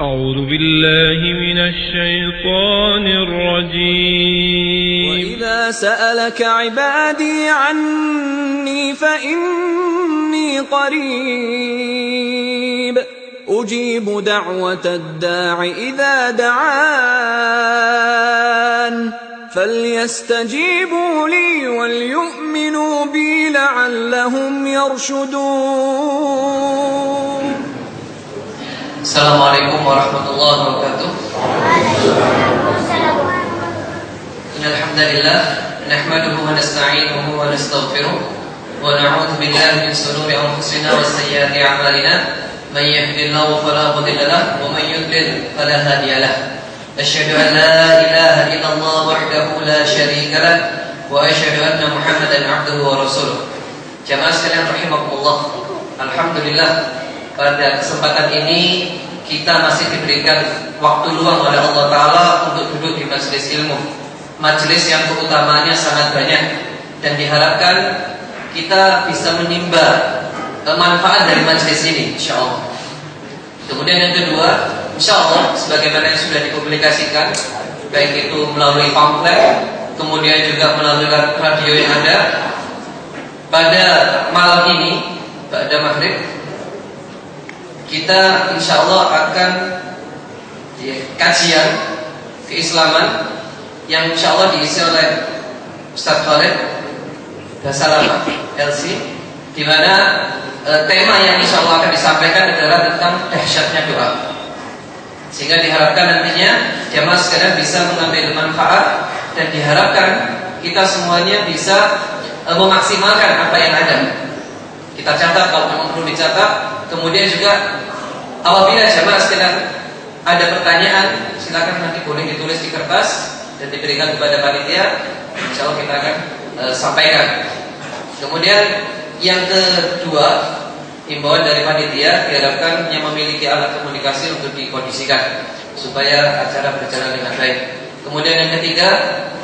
أعوذ بالله من الشيطان الرجيم. وإذا سألك عبادي عني فإني قريب. أجيب دعوة الداع إذا دعان. فليستجيبوا لي وليؤمنوا بي لعلهم يرشدون. Assalamualaikum warahmatullahi wabarakatuh. Innal hamdalillah nahmaduhu wa nasta'inuhu wa nastaghfiruh wa na'udzu billahi min shururi anfusina wa sayyiati a'malina. Man yahdihillahu fala mudilla lahu wa man yudlil fala hadiya lahu. Asyhadu an la ilaha illallah wahdahu la syarika lah wa asyhadu anna Muhammadan 'abduhu wa rasuluh. Jamaah sekalian rahimakumullah. Alhamdulillah pada kesempatan ini kita masih diberikan waktu luang oleh Allah Ta'ala untuk duduk di majelis ilmu. Majelis yang keutamanya sangat banyak. Dan diharapkan kita bisa menimba manfaat dari majelis ini Insya Allah Kemudian yang kedua Insya Allah sebagaimana yang sudah dipublikasikan Baik itu melalui pamflet Kemudian juga melalui radio yang ada Pada malam ini Pada maghrib kita insya Allah akan ya, kajian keislaman yang insya Allah diisi oleh Ustaz Khalid Dasalama LC di mana e, tema yang insya Allah akan disampaikan adalah tentang dahsyatnya doa. Sehingga diharapkan nantinya jamaah sekalian bisa mengambil manfaat dan diharapkan kita semuanya bisa e, memaksimalkan apa yang ada kita catat kalau memang perlu dicatat Kemudian juga apabila jamaah sekalian ada pertanyaan, silakan nanti boleh ditulis di kertas dan diberikan kepada panitia. Insya Allah kita akan e, sampaikan. Kemudian yang kedua, imbauan dari panitia diharapkan yang memiliki alat komunikasi untuk dikondisikan supaya acara berjalan dengan baik. Kemudian yang ketiga,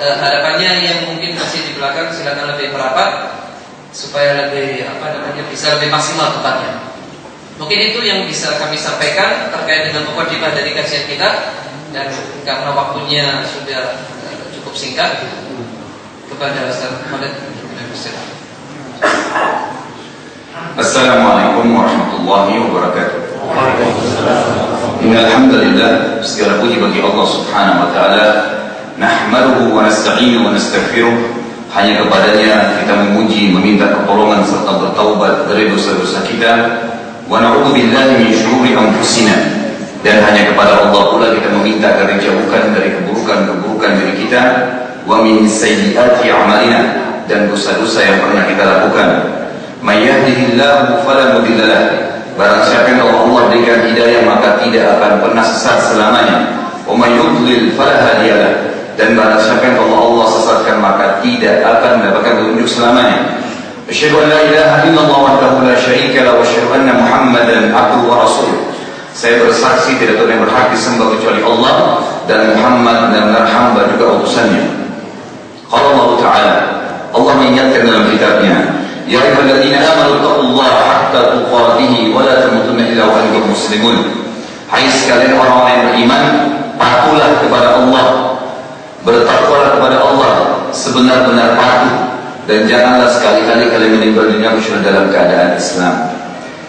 e, harapannya yang mungkin masih di belakang silakan lebih merapat supaya lebih apa namanya bisa lebih maksimal tempatnya. Mungkin itu yang bisa kami sampaikan terkait dengan mukadimah dari kajian kita. Dan karena waktunya sudah cukup singkat kepada Ustaz Khalid. Assalamualaikum warahmatullahi wabarakatuh. Innal hamdalillah segala puji bagi Allah Subhanahu wa taala. Nahmaduhu wa nasta'inu wa nastaghfiruh hanya kepadanya kita memuji meminta pertolongan serta bertaubat dari dosa-dosa kita. Wa na'udzu billahi min syururi anfusina. Dan hanya kepada Allah pula kita meminta agar dijauhkan dari keburukan-keburukan diri kita. Wa min sayyiati a'malina. Dan dosa-dosa yang pernah kita lakukan. May yahdihillahu fala mudhillalah barang siapa yang Allah berikan hidayah maka tidak akan pernah sesat selamanya. Wa may yudlil dan barang siapa yang Allah Allah sesatkan maka tidak akan mendapatkan petunjuk selamanya. Asyhadu an la ilaha illallah wahdahu la syarika la wa asyhadu anna Muhammadan abduhu wa rasuluh. Saya bersaksi tidak ada yang berhak disembah kecuali Allah dan Muhammad dan hamba juga utusannya. Qala Allah Ta'ala Allah mengingatkan dalam kitabnya Ya ayyuhalladzina amanu taqullaha tuqatih wa la tamutunna illa wa antum muslimun. Hai sekalian orang-orang yang beriman, patuhlah kepada Allah bertakwalah kepada Allah sebenar-benar patuh dan janganlah sekali-kali kalian meninggal dunia kecuali dalam keadaan Islam.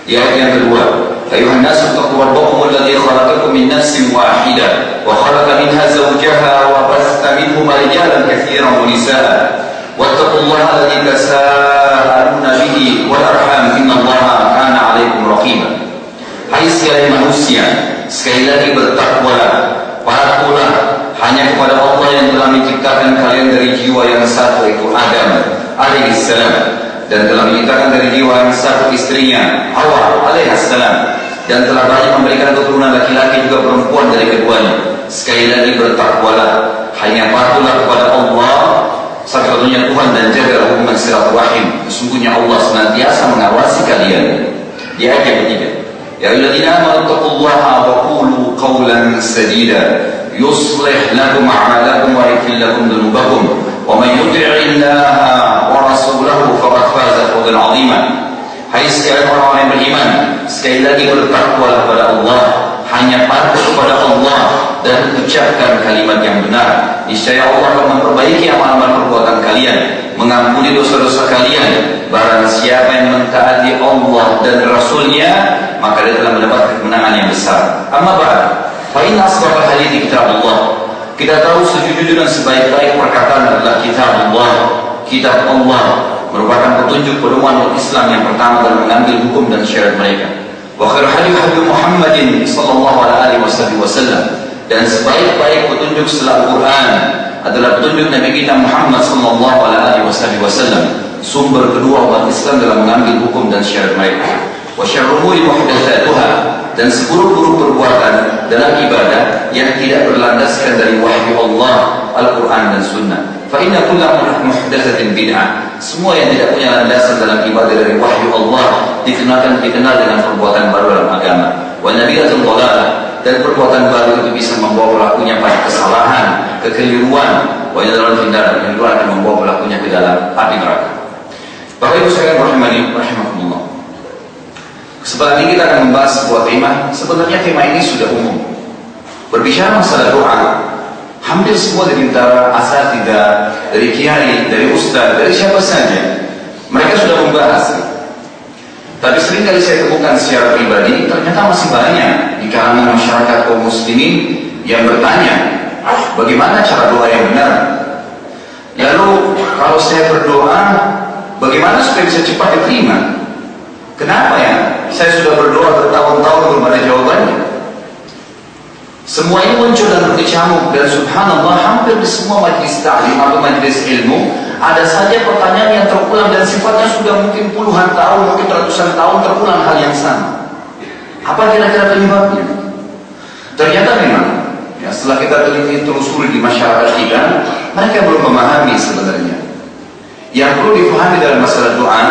Ya yang kedua, ayuhan nasu taqu rabbakum alladhi khalaqakum min nafsin wahidah wa khalaqa minha zawjaha wa basta minhuma rijalan katsiran wa nisaa. Wattaqullaha alladhi tasaaluna bihi wal arham innallaha kana 'alaykum raqiba. Hai sekalian manusia, sekali lagi bertakwalah, patuhlah hanya kepada Allah yang telah menciptakan kalian dari jiwa yang satu yaitu Adam alaihissalam dan telah menciptakan dari jiwa yang satu istrinya Hawa alaihissalam dan telah banyak memberikan keturunan laki-laki juga perempuan dari keduanya. Sekali lagi bertakwalah hanya patuhlah kepada Allah satu-satunya Tuhan dan jaga hubungan silaturahim. Sesungguhnya Allah senantiasa mengawasi kalian. Di ayat yang ketiga Ya ayyuhalladzina amanu taqullaha wa qulu qawlan sadida wa yaghfir lakum dhunubakum wa man yuti' Allah wa rasulahu faqad faza fawzan 'azima Hai sekalian orang-orang yang beriman sekali lagi bertakwalah kepada Allah hanya patuh kepada Allah dan ucapkan kalimat yang benar. Niscaya Allah akan memperbaiki amal-amal perbuatan kalian, mengampuni dosa-dosa kalian. Barang siapa yang mentaati Allah dan Rasulnya, maka dia telah mendapat kemenangan yang besar. Amma ba'd, fa inna asbabal hadithi kitab Allah. Kita tahu sejujurnya sebaik-baik perkataan adalah kitab Allah, kitab Allah merupakan petunjuk pedoman Islam yang pertama dalam mengambil hukum dan syariat mereka. Wa khair hadi hadi Muhammadin sallallahu alaihi wasallam dan sebaik-baik petunjuk setelah Al-Quran adalah petunjuk Nabi kita Muhammad sallallahu alaihi wasallam sumber kedua umat Islam dalam mengambil hukum dan syariat mereka. Wa syarrumuri muhdatsatuha dan seburuk-buruk perbuatan dalam ibadah yang tidak berlandaskan dari wahyu Allah Al-Quran dan Sunnah. Fa inna kulla muhdatsatin bid'ah. Semua yang tidak punya landasan dalam ibadah dari wahyu Allah dikenakan dikenal dengan perbuatan baru dalam agama. Wa nabiyatul dhalalah dan perbuatan baru itu bisa membawa pelakunya pada kesalahan, kekeliruan, wajah dalam tindakan kekeliruan akan membawa pelakunya ke dalam api neraka. Bapak Ibu sekalian rahimani rahimakumullah. Kesempatan ini kita akan membahas sebuah tema. Sebenarnya tema ini sudah umum. Berbicara masalah doa, hampir semua dari antara asatidah, dari kiai, dari ustaz, dari siapa saja, mereka sudah membahas. Tapi sering kali saya temukan secara pribadi, ternyata masih banyak di kalangan masyarakat kaum muslimin yang bertanya, bagaimana cara doa yang benar? Lalu kalau saya berdoa, bagaimana supaya bisa cepat diterima? Kenapa ya? Saya sudah berdoa bertahun-tahun belum ada jawabannya. Semua ini muncul dan berkecamuk dan subhanallah hampir di semua majlis ta'lim atau majlis ilmu ada saja pertanyaan yang terulang dan sifatnya sudah mungkin puluhan tahun, mungkin ratusan tahun terulang hal yang sama. Apa kira-kira penyebabnya? Ternyata memang ya, setelah kita teliti telusuri di masyarakat kita, mereka belum memahami sebenarnya. Yang perlu dipahami dalam masalah doa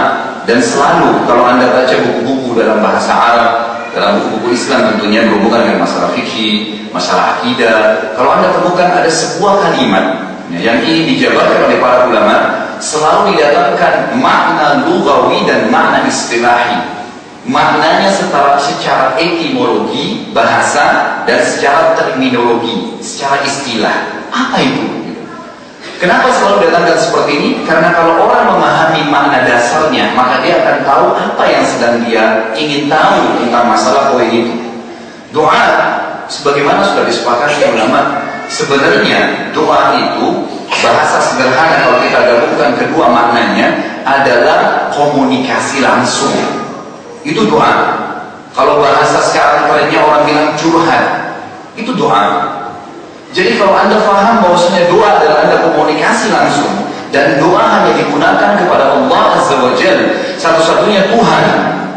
dan selalu kalau anda baca buku-buku dalam bahasa Arab, dalam buku-buku Islam tentunya berhubungan dengan masalah fikih, masalah akidah. Kalau anda temukan ada sebuah kalimat ya, yang ini dijabarkan oleh para ulama, selalu didatangkan makna lugawi dan makna istilahi. Maknanya secara, secara etimologi, bahasa, dan secara terminologi, secara istilah. Apa itu? Kenapa selalu datangkan seperti ini? Karena kalau orang memahami makna dasarnya, maka dia akan tahu apa yang sedang dia ingin tahu tentang masalah poin itu. Doa, sebagaimana sudah disepakati ulama, sebenarnya doa itu bahasa sederhana kalau kita gabungkan kedua maknanya adalah komunikasi langsung. Itu doa. Kalau bahasa sekarang kerennya orang bilang curhat, itu doa. Jadi kalau anda paham bahwasanya doa adalah anda komunikasi langsung dan doa hanya digunakan kepada Allah Azza wa Jal satu-satunya Tuhan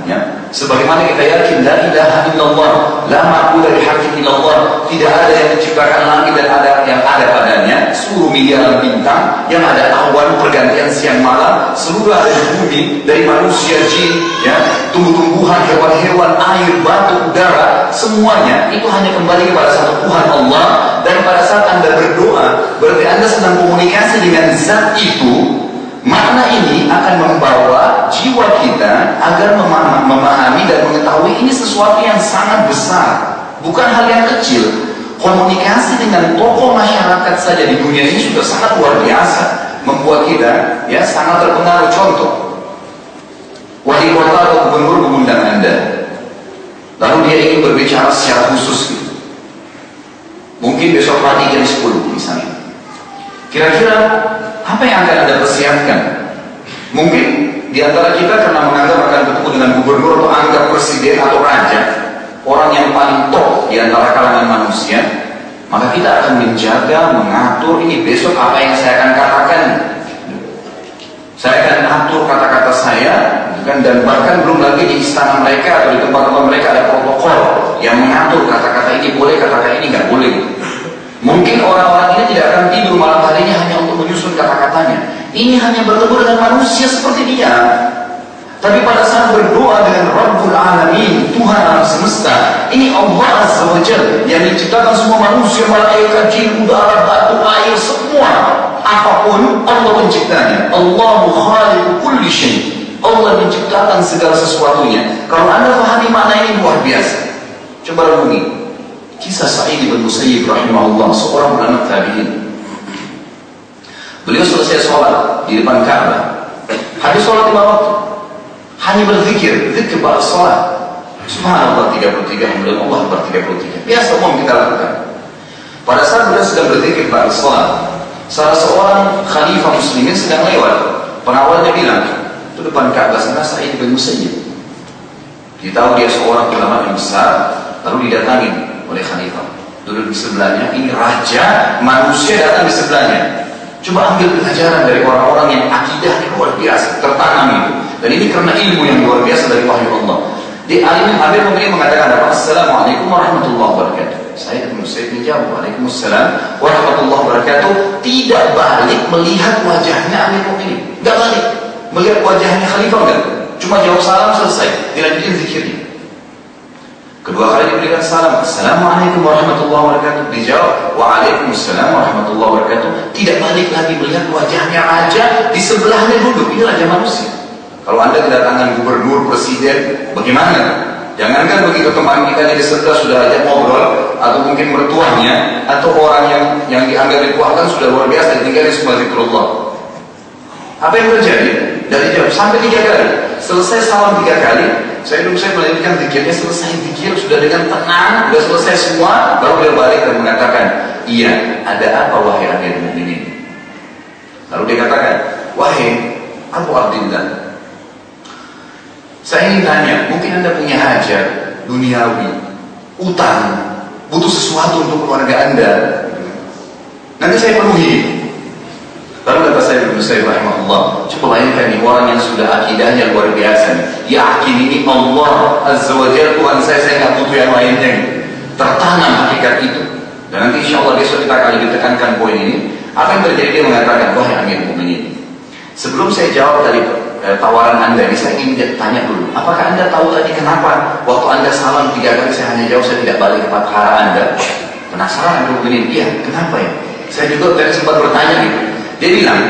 ya sebagaimana kita yakin la ilaha illallah la ma'budu bihaqqin illallah. Tidak ada yang menciptakan langit dan ada yang ada padanya. Seluruh miliaran bintang yang ada awan pergantian siang malam seluruh ada bumi dari manusia jin ya tumbuh-tumbuhan hewan-hewan air batu udara semuanya itu hanya kembali kepada satu Tuhan Allah. Dan pada saat anda berdoa berarti anda sedang komunikasi dengan zat itu Makna ini akan membawa jiwa kita agar memahami dan mengetahui ini sesuatu yang sangat besar, bukan hal yang kecil. Komunikasi dengan tokoh masyarakat saja di dunia ini sudah sangat luar biasa, membuat kita ya sangat terpengaruh. Contoh, wali kota atau gubernur mengundang anda, lalu dia ingin berbicara secara khusus gitu. Mungkin besok pagi jam 10 misalnya. Kira-kira apa yang akan Anda persiapkan? Mungkin di antara kita karena menganggap akan bertemu dengan gubernur atau anggap presiden atau raja, orang yang paling top di antara kalangan manusia, maka kita akan menjaga, mengatur ini besok apa yang saya akan katakan. Saya akan atur kata-kata saya, kan dan bahkan belum lagi di istana mereka atau di tempat-tempat mereka ada protokol yang mengatur kata-kata ini boleh, kata-kata ini nggak boleh. Mungkin orang-orang ini tidak akan tidur malam harinya hanya untuk menyusun kata-katanya. Ini hanya bertemu dengan manusia seperti dia. Tapi pada saat berdoa dengan Rabbul Alamin, Tuhan alam semesta, ini Allah Azza wa Jal yang menciptakan semua manusia, malaikat, jin, udara, batu, air, semua. Apa pun Allah penciptanya. Allah khaliqu kulli syai. Allah menciptakan segala sesuatunya. Kalau Anda pahami makna ini luar biasa. Coba renungi. Kisah Sa'id bin Musayyib rahimahullah, seorang ulama tabi'in. Beliau selesai sholat di depan Ka'bah. Habis sholat lima waktu. Hanya berzikir, zikir pada sholat. Subhanallah 33, kemudian Allah Akbar 33. Biasa umum kita lakukan. Pada saat beliau sedang berzikir pada sholat, salah seorang khalifah muslimin sedang lewat. Pengawalnya bilang, itu depan Ka'bah sana Sa'id bin Musayyib. Ditahu dia seorang ulama yang besar, lalu didatangi oleh khalifah. Duduk di sebelahnya, ini raja manusia datang di sebelahnya. Coba ambil pelajaran dari orang-orang yang akidahnya luar biasa, tertanam itu. Dan ini karena ilmu yang luar biasa dari wahyu Allah. Di alim Amir Mu'minin mengatakan apa? Assalamualaikum warahmatullahi wabarakatuh. Saya Ibnu Sayyid menjawab, Waalaikumsalam warahmatullahi wabarakatuh. Tidak balik melihat wajahnya Amir Mu'minin. Tidak balik. Melihat wajahnya khalifah enggak. Cuma jawab salam selesai. Dilanjutin zikirnya. Kedua kali diberikan salam, Assalamualaikum warahmatullahi wabarakatuh. Dijawab, Waalaikumsalam warahmatullahi wabarakatuh. Tidak balik lagi melihat wajahnya raja di sebelahnya duduk. Ini raja manusia. Kalau anda kedatangan gubernur, presiden, bagaimana? Jangankan begitu teman kita di sebelah sudah ajak ngobrol, atau mungkin mertuanya, atau orang yang yang dianggap dikuatkan sudah luar biasa, tinggal di semua zikrullah. Apa yang terjadi? Dari jam sampai tiga kali. Selesai salam tiga kali, saya dulu saya melanjutkan zikirnya selesai zikir sudah dengan tenang, sudah selesai semua, baru dia balik dan mengatakan, iya, ada apa wahai Amir Mukminin? Lalu dia katakan, wahai Abu Abdillah, saya ingin tanya, mungkin anda punya hajat duniawi, utang, butuh sesuatu untuk keluarga anda. Nanti saya penuhi. Lalu kata saya Ibnu Sayyid rahimahullah, coba bayangkan nih orang yang sudah akidahnya luar biasa nih. Yakin ini Allah Azza wa Jalla Tuhan saya, saya nggak butuh yang lainnya. Tertanam hakikat itu. Dan nanti insya Allah besok kita akan lebih tekankan poin ini. Apa yang terjadi dia mengatakan, wahai Amir Mu'minin. Sebelum saya jawab tadi eh, tawaran anda ini, saya ingin tanya dulu. Apakah anda tahu tadi kenapa waktu anda salam tiga kali saya hanya jawab saya tidak balik ke pakara anda? Penasaran Amir Mu'minin? Iya, kenapa ya? Saya juga tadi sempat bertanya gitu. Dia bilang,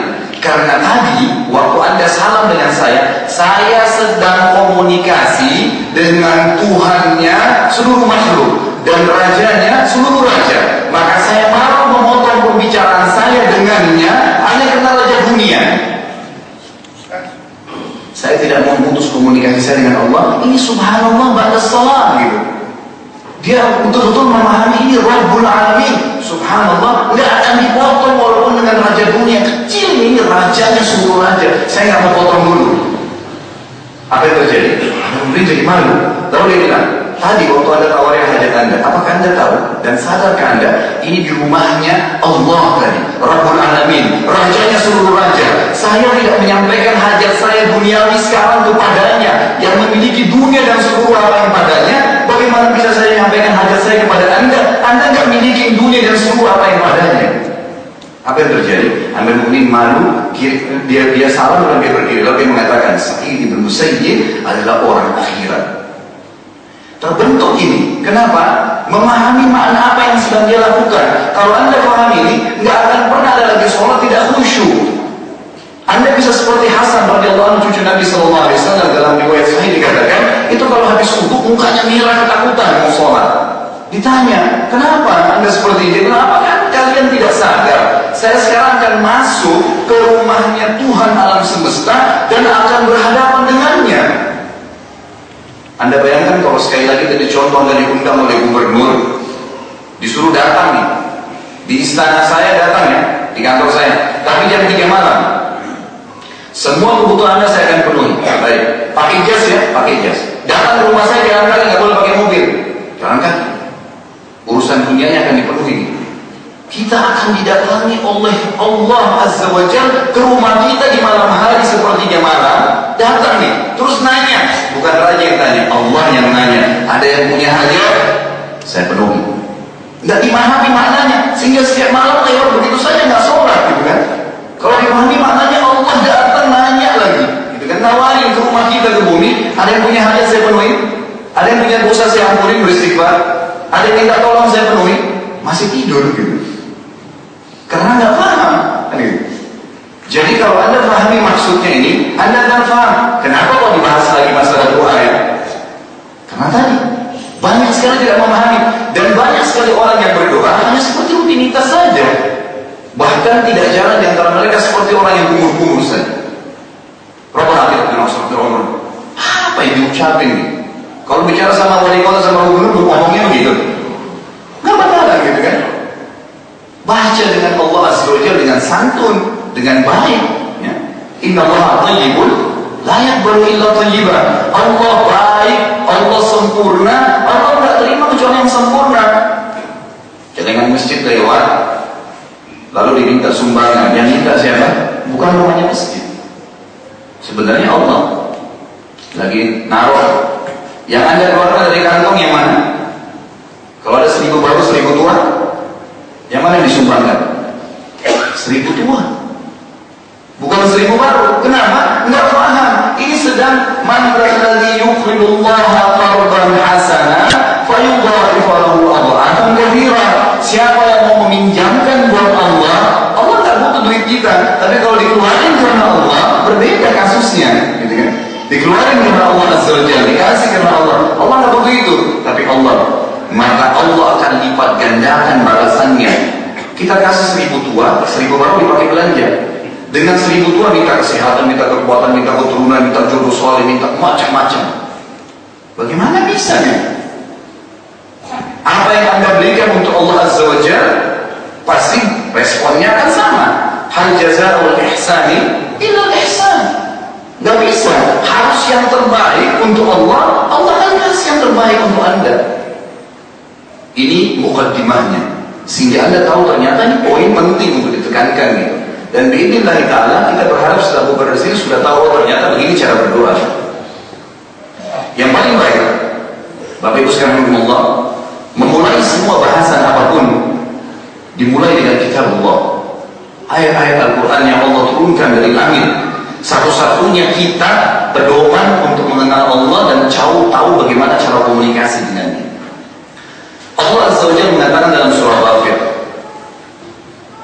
karena tadi waktu anda salam dengan saya, saya sedang komunikasi dengan Tuhannya seluruh makhluk dan rajanya seluruh raja. Maka saya mau memotong pembicaraan saya dengannya hanya karena raja dunia. Saya tidak mau memutus komunikasi saya dengan Allah. Ini subhanallah ba'da salam gitu. Dia betul-betul memahami ini Rabbul Alamin. Subhanallah, nggak akan dipotong walaupun dengan raja dunia kecil ini rajanya seluruh raja. Saya nggak mau potong dulu. Apa yang terjadi? Mungkin jadi malu. Lalu dia bilang, tadi waktu ada tawarin hajat anda, apakah anda tahu dan sadarkah anda ini di rumahnya Allah tadi, Rabbul Alamin, rajanya seluruh raja. Saya tidak menyampaikan hajat saya duniawi sekarang kepadanya yang memiliki dunia dan seluruh yang padanya. Bagaimana bisa saya menyampaikan hajat saya kepada anda? Anda nggak memiliki dunia dan seluruh apa yang padanya. Apa yang terjadi? Amir Mu'min malu, dia dia salah dan dia berdiri. Lalu dia mengatakan, Sa'id ibn Musayyib adalah orang akhirat. Terbentuk ini. Kenapa? Memahami makna apa yang sedang dia lakukan. Kalau anda paham ini, nggak akan pernah ada lagi sholat tidak khusyuk. Anda bisa seperti Hasan radhiyallahu anhu cucu Nabi Shallallahu Alaihi Wasallam dalam riwayat Sahih dikatakan itu kalau habis wudhu mukanya merah ketakutan mau sholat. Ditanya, kenapa anda seperti ini? Kenapa kalian tidak sadar? Saya sekarang akan masuk ke rumahnya Tuhan alam semesta dan akan berhadapan dengannya. Anda bayangkan kalau sekali lagi tadi contoh dari diundang oleh gubernur, disuruh datang nih, di istana saya datang ya, di kantor saya, tapi jam 3 malam. Semua kebutuhan Anda saya akan penuhi. Baik, pakai jas ya, pakai jas. Datang ke rumah saya jalan kaki nggak boleh pakai mobil, jalan kaki. Urusan dunianya akan dipenuhi. Kita akan didatangi oleh Allah Azza wa Jal ke rumah kita di malam hari sepertinya malam. Datang nih, terus nanya. Bukan raja yang tanya, Allah yang nanya. Ada yang punya hajat? Saya penuhi. Nggak dimahami maknanya, sehingga setiap malam lewat begitu saja nggak sholat, gitu kan? Kalau dimahami maknanya Allah datang nanya lagi, gitu kan? Nawari ke rumah kita ke bumi. Ada yang punya hajat saya penuhi. Ada yang punya dosa saya ampunin beristighfar. Ada yang minta tolong saya penuhi. Masih tidur gitu. Karena nggak paham. Kan gitu. Jadi kalau anda pahami maksudnya ini, anda akan paham. Kenapa kok dibahas lagi masalah doa ya? Karena tadi Banyak sekali tidak memahami dan banyak sekali orang yang berdoa hanya seperti rutinitas saja. Bahkan tidak jalan di antara mereka seperti orang yang kumur-kumur saja. Seperti orang apa yang diucapin nih? Kalau bicara sama wali kota sama gubernur ngomongnya begitu. Nggak bakalan gitu kan? Baca dengan Allah Azza wa dengan santun, dengan baik. Inna Allah tayyibun layak baru illa tayyiban. Allah baik, Allah sempurna, Allah nggak terima kecuali yang sempurna. Jangan masjid lewat, lalu diminta sumbangan. Yang minta siapa? Bukan rumahnya masjid. Sebenarnya Allah lagi naruh. Yang anda keluarkan dari kantong yang mana? Kalau ada seribu baru, seribu tua, yang mana disumbangkan? Seribu tua. Bukan seribu baru. Kenapa? Enggak paham. Ini sedang man alladhi yuqridullaha qardan hasana fayudha'ifu lahu adha'afan katsira. Siapa yang mau meminjamkan buat Allah, Allah enggak butuh duit kita, tapi kalau dikeluarin karena Allah, berbeda kasusnya, gitu kan? Dikeluarin karena Allah Azza wa Jalla, dikasih karena Allah. Allah enggak butuh itu, tapi Allah maka Allah akan lipat gandakan balasannya. Kita kasih seribu tua, seribu baru dipakai belanja. Dengan seribu tua minta kesehatan, minta kekuatan, minta keturunan, minta jodoh soal, minta macam-macam. Bagaimana bisa ya? Apa yang anda berikan untuk Allah Azza wa Jal, pasti responnya akan sama. Hal jazaa'ul ihsani illa ihsan. Gak bisa, harus yang terbaik untuk Allah, Allah akan kasih yang terbaik untuk anda. Ini mukaddimahnya. Sehingga anda tahu ternyata ini poin penting untuk ditekankan gitu. Dan biidznillah ta'ala kita berharap setelah bubar di sudah tahu oh, ternyata begini cara berdoa. Yang paling baik, Bapak Ibu sekalian Allah, memulai semua bahasan apa pun dimulai dengan kitab Allah. Ayat-ayat Al-Quran yang Allah turunkan dari langit. Satu-satunya kita pedoman untuk mengenal Allah dan tahu tahu bagaimana cara komunikasi dengannya. Allah Azza wa Jalla mengatakan dalam surah Ghafir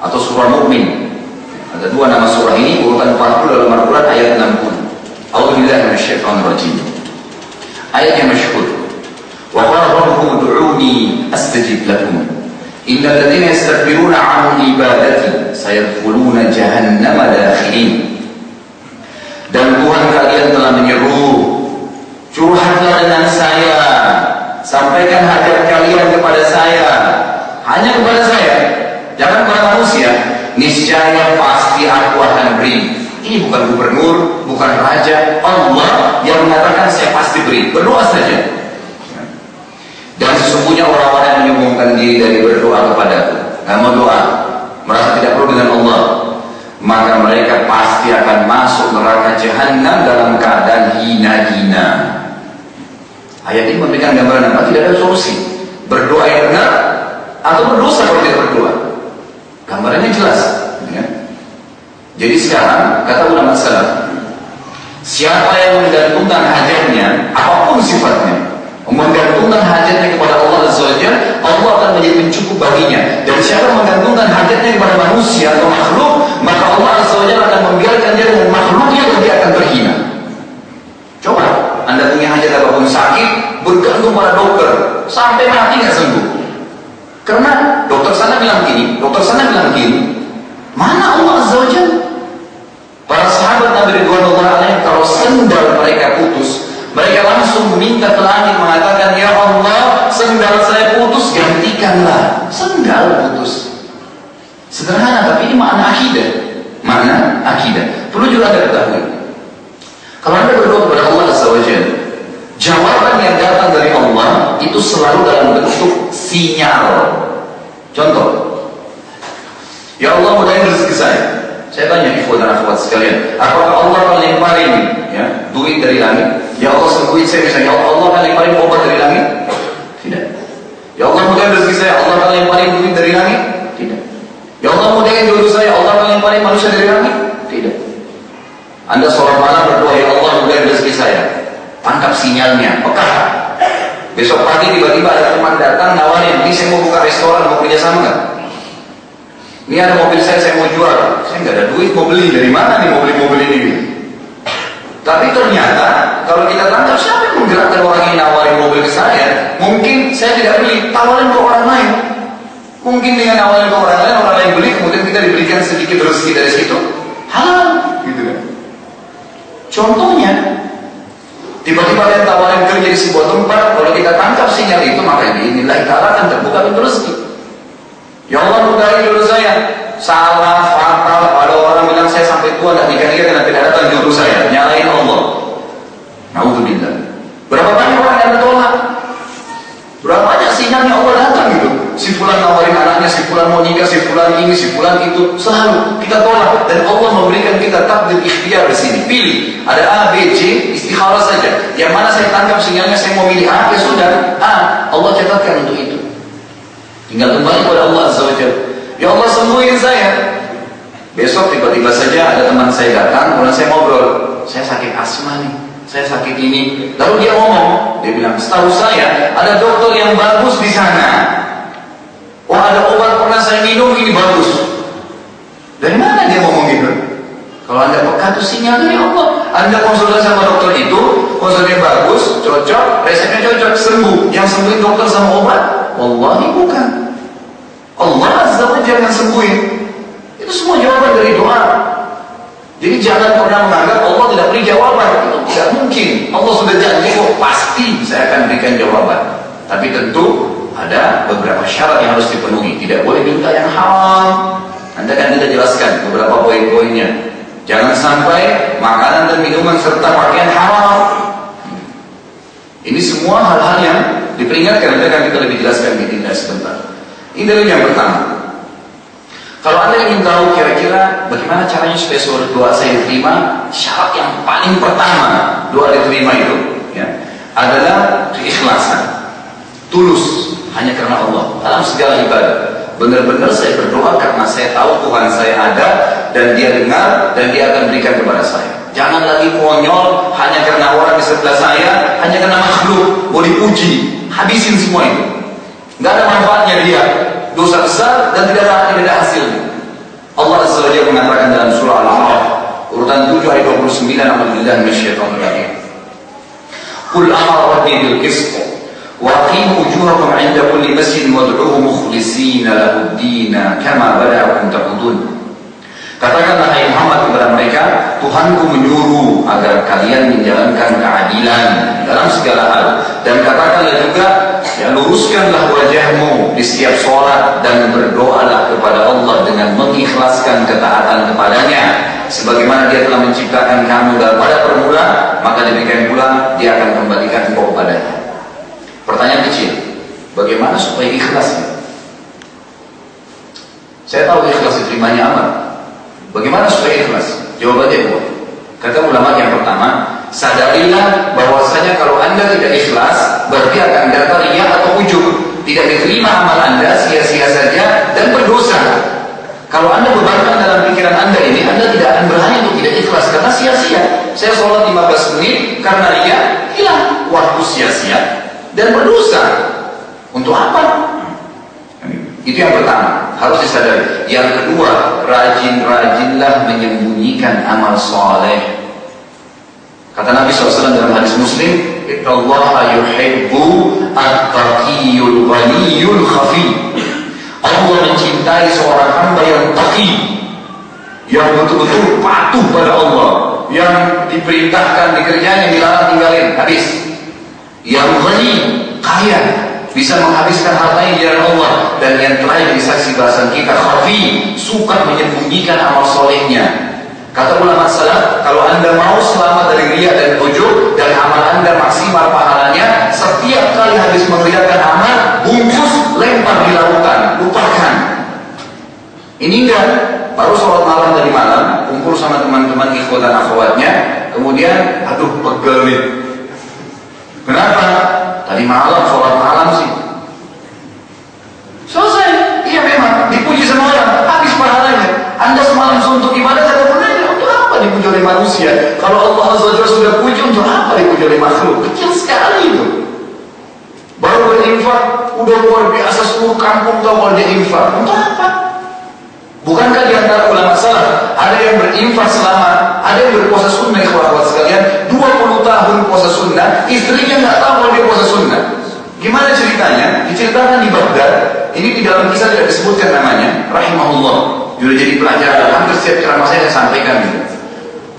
atau surah Mukmin. Ada dua nama surah ini urutan 40 dalam Al-Qur'an ayat 60. A'udzubillahi minasyaitonir rajim. Ayat yang masyhur. Wa qala rabbukum ud'uni astajib lakum. Innal ladzina yastakbiruna 'an ibadati sayadkhuluna jahannama dakhirin. Dan Tuhan kalian telah menyeru curhatlah dengan saya sampaikan hajat kalian kepada saya hanya kepada saya jangan kepada manusia niscaya pasti aku akan beri ini bukan gubernur bukan raja Allah yang mengatakan saya pasti beri berdoa saja dan sesungguhnya orang-orang yang menyombongkan diri dari berdoa kepada aku nggak mau doa merasa tidak perlu dengan Allah maka mereka pasti akan masuk neraka jahanam dalam keadaan hina-hina Ayat ini memberikan gambaran apa? Tidak ada solusi. Berdoa yang benar atau berdosa kalau tidak berdoa. Gambarannya jelas. Ya. Jadi sekarang kata ulama salaf, siapa yang menggantungkan hajatnya, apa pun sifatnya, menggantungkan hajatnya kepada Allah Azza Allah akan menjadi pencukup baginya. Dan siapa menggantungkan hajatnya kepada manusia atau makhluk, maka Allah Azza akan membiarkan dia dengan makhluknya dan dia akan terhina. Coba anda punya hajat apa pun sakit, bergantung pada dokter, sampai mati nggak sembuh. Karena dokter sana bilang gini, dokter sana bilang gini. Mana Allah Azza wa Para sahabat Nabi Ridwanullah alaih kalau sendal mereka putus, mereka langsung meminta ke langit mengatakan, Ya Allah, sendal saya putus, gantikanlah. Sendal putus. Sederhana, tapi ini makna akidah. Makna akidah. Perlu juga anda ketahui. Kalau anda berdoa kepada Allah Azza wa jawaban yang datang dari Allah itu selalu dalam bentuk sinyal. Contoh, Ya Allah mudahin rezeki saya. Saya tanya ikhwan dan akhwat sekalian, apakah Allah akan lemparin ya, duit dari langit? Ya Allah sembuhin saya misalnya, ya Allah akan lemparin obat dari langit? Tidak. Ya Allah mudahin rezeki saya, Allah akan lemparin duit dari langit? Tidak. Ya Allah mudahin jodoh saya, Allah akan lemparin manusia dari langit? Tidak. Anda seorang malam berdoa, ya Allah mudahin rezeki saya. Tangkap sinyalnya, peka. Besok pagi tiba-tiba ada teman datang nawarin, ini saya mau buka restoran, mau kerja sama nggak? Ini ada mobil saya, saya mau jual. Saya nggak ada duit, mau beli. Dari mana nih mau beli mobil ini? Tapi ternyata kalau kita tangkap siapa yang menggerakkan orang ini nawarin mobil ke saya? Mungkin saya tidak beli, tawarin ke orang lain. Mungkin dengan nawarin ke orang lain, orang lain beli, kemudian kita diberikan sedikit rezeki dari situ. Halal, gitu kan? Contohnya, tiba-tiba dia tawarin kerja di sebuah tempat, kalau kita tangkap sinyal itu, maka inilah kita akan terbuka pintu rezeki. Ya Allah bukai dulu saya, salah, fatal, ada orang bilang saya sampai tua dan nikah-nikah karena tidak datang jodoh saya. Nyalain Allah. Naudzubillah. Berapa banyak orang yang bertolak? Berapa banyak sinyalnya Allah datang. Si fulan nawarin anaknya, si fulan mau nikah, si fulan ini, si fulan itu. Selalu kita tolak. Dan Allah memberikan kita takdir ikhtiar di sini. Pilih. Ada A, B, C, istikharah saja. Yang mana saya tangkap sinyalnya, saya mau milih A, ya sudah. A, Allah catatkan untuk itu. Tinggal kembali kepada Allah Azza wa. Ya Allah sembuhin saya. Besok tiba-tiba saja ada teman saya datang, kemudian saya ngobrol. Saya sakit asma nih, saya sakit ini. Lalu dia ngomong, dia bilang, setahu saya ada dokter yang bagus di sana. Oh ada obat pernah saya minum ini bagus. Dari mana dia ngomong gitu? Kalau anda peka itu sinyal dari Allah. Anda konsultasi sama dokter itu, konsultnya bagus, cocok, resepnya cocok, sembuh. Yang sembuhin dokter sama obat? Wallahi bukan. Allah Azza wa Jalla yang sembuhin. Itu semua jawaban dari doa. Jadi jangan pernah menganggap Allah tidak beri jawaban. Tidak mungkin. Allah sudah janji kok pasti saya akan berikan jawaban. Tapi tentu ada beberapa syarat yang harus dipenuhi. Tidak boleh minta yang haram. Anda kan kita jelaskan beberapa poin-poinnya. Jangan sampai makanan dan minuman serta pakaian haram. Ini semua hal-hal yang diperingatkan. Nanti akan kita lebih jelaskan di tindak sebentar. Ini yang pertama. Kalau Anda ingin tahu kira-kira bagaimana caranya supaya suara doa saya diterima, syarat yang paling pertama doa diterima itu ya, adalah keikhlasan. Tulus hanya karena Allah dalam segala ibadah. Benar-benar saya berdoa karena saya tahu Tuhan saya ada dan dia dengar dan dia akan berikan kepada saya. Jangan lagi konyol hanya karena orang di sebelah saya, hanya karena makhluk, mau dipuji. Habisin semua itu. Nggak ada manfaatnya dia. Dosa besar dan tidak ada, tidak ada hasilnya. Allah Azza mengatakan dalam surah Al-A'raf urutan 7 ayat 29 Alhamdulillah minasyaitonir rajim. Qul amara rabbi bil qist aqimu wujuhakum 'inda kulli masjid wad'uuhu mukhlishina lahu ad-din kama bada'akum ta'udun. Katakanlah hai Muhammad kepada mereka, Tuhanku menyuruh agar kalian menjalankan keadilan dalam segala hal. Dan katakanlah juga, ya luruskanlah wajahmu di setiap sholat dan berdoalah kepada Allah dengan mengikhlaskan ketaatan kepadanya. Sebagaimana dia telah menciptakan kamu daripada permula, maka demikian pula dia akan kembalikan engkau kepadanya. Pertanyaan kecil, bagaimana supaya ikhlas? Saya tahu ikhlas diterimanya amal. Bagaimana supaya ikhlas? Jawabannya dua. Kata ulama yang pertama, sadarilah bahwasanya kalau anda tidak ikhlas, berarti akan datang ria atau ujub. Tidak diterima amal anda, sia-sia saja, dan berdosa. Kalau anda bebankan dalam pikiran anda ini, anda tidak akan berani untuk tidak ikhlas, karena sia-sia. Saya sholat 15 menit, karena ria, hilang. Waktu sia-sia, dan berdosa. Untuk apa? Itu yang pertama, harus disadari. Yang kedua, rajin-rajinlah menyembunyikan amal soleh. Kata Nabi SAW dalam hadis Muslim, Allah yuhibbu at-taqiyul ghaniyul khafi. Allah mencintai seorang hamba yang taqi, yang betul-betul patuh pada Allah, yang diperintahkan dikerjain, dilarang tinggalin, habis. Yang ghani, kaya, bisa menghabiskan hartanya di jalan Allah. Dan yang terakhir di saksi bahasan kita khafi suka menyembunyikan amal solehnya. Kata ulama salaf kalau anda mau selamat dari ria dan ujub dan amal anda maksimal pahalanya setiap kali habis mengerjakan amal bungkus lempar di lautan lupakan. Ini enggak. Baru sholat malam dari malam kumpul sama teman-teman ikhwan dan akhwatnya kemudian aduh pegel kenapa Tadi malam, sholat malam sih. Selesai. Iya memang, dipuji sama orang, habis pahalanya. Anda semalam suntuk ibadah, saya bertanya, untuk apa dipuji oleh manusia? Kalau Allah wa sudah puji, untuk apa dipuji oleh makhluk? Kecil sekali itu. Baru berinfak, udah luar biasa seluruh kampung tahu kalau dia infak. Untuk apa? Bukankah di antara ulama salaf ada yang berinfak selama Ada yang berpuasa sunnah ikhwah sekalian, 20 tahun puasa sunnah, istrinya nggak tahu kalau dia puasa sunnah. Gimana ceritanya? Diceritakan di Baghdad. Ini di dalam kisah tidak disebutkan namanya. Rahimahullah. Sudah jadi pelajaran. Hampir setiap ceramah saya sampaikan gitu.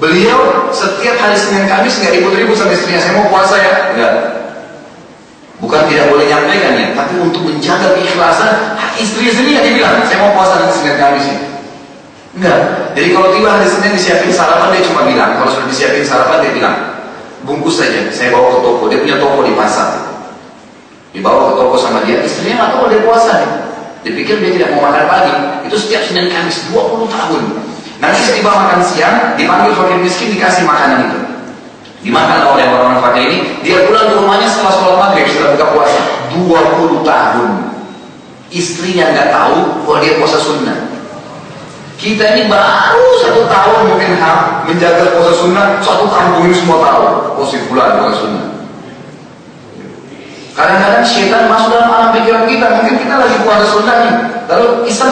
Beliau setiap hari Senin Kamis nggak ribut-ribut sama istrinya. Saya mau puasa ya. Enggak. Bukan tidak boleh nyampaikan ya, tapi untuk menjaga keikhlasan, istri sendiri dia bilang, saya mau puasa nanti Senin Kamis ya. Enggak. Jadi kalau tiba hari Senin disiapin sarapan dia cuma bilang, kalau sudah disiapin sarapan dia bilang, bungkus saja, saya bawa ke toko. Dia punya toko di pasar. Dibawa ke toko sama dia, istrinya nggak tahu kalau dia puasa nih. Dipikir dia tidak mau makan pagi. Itu setiap Senin Kamis 20 tahun. Nanti setiba makan siang, dipanggil fakir miskin dikasih makanan itu. Dimakan oleh orang-orang fakir ini, dia pulang ke rumahnya setelah sholat maghrib setelah buka puasa. 20 tahun. Istrinya nggak tahu bahwa dia puasa sunnah. Kita ini baru satu tahun mungkin ham menjaga puasa sunnah, satu kampung ini semua tahu. Oh si bulan puasa sunnah. Kadang-kadang syaitan masuk dalam alam pikiran kita, mungkin kita lagi puasa sunnah nih. Lalu Islam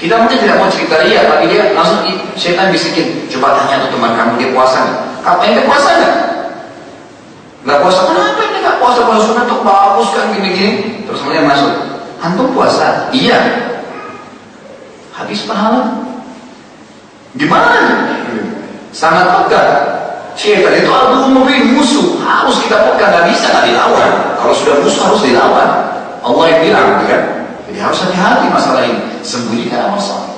kita mungkin tidak mau cerita dia, tapi dia langsung syaitan bisikin, coba tanya tuh teman kamu dia puasa nih. Yang dia puasa nggak? Nggak puasa, kenapa ini nggak puasa? Puasa sunnah tuh bagus kan gini-gini. Terus kemudian masuk, antum puasa? Iya. Habis pahala. Gimana? Sangat pekat. Syaitan itu aduh mungkin musuh harus kita pegang nggak bisa nggak dilawan. Kalau sudah musuh harus dilawan. Allah yang bilang, kan? Jadi harus hati-hati masalah ini. Sembunyikan masalah.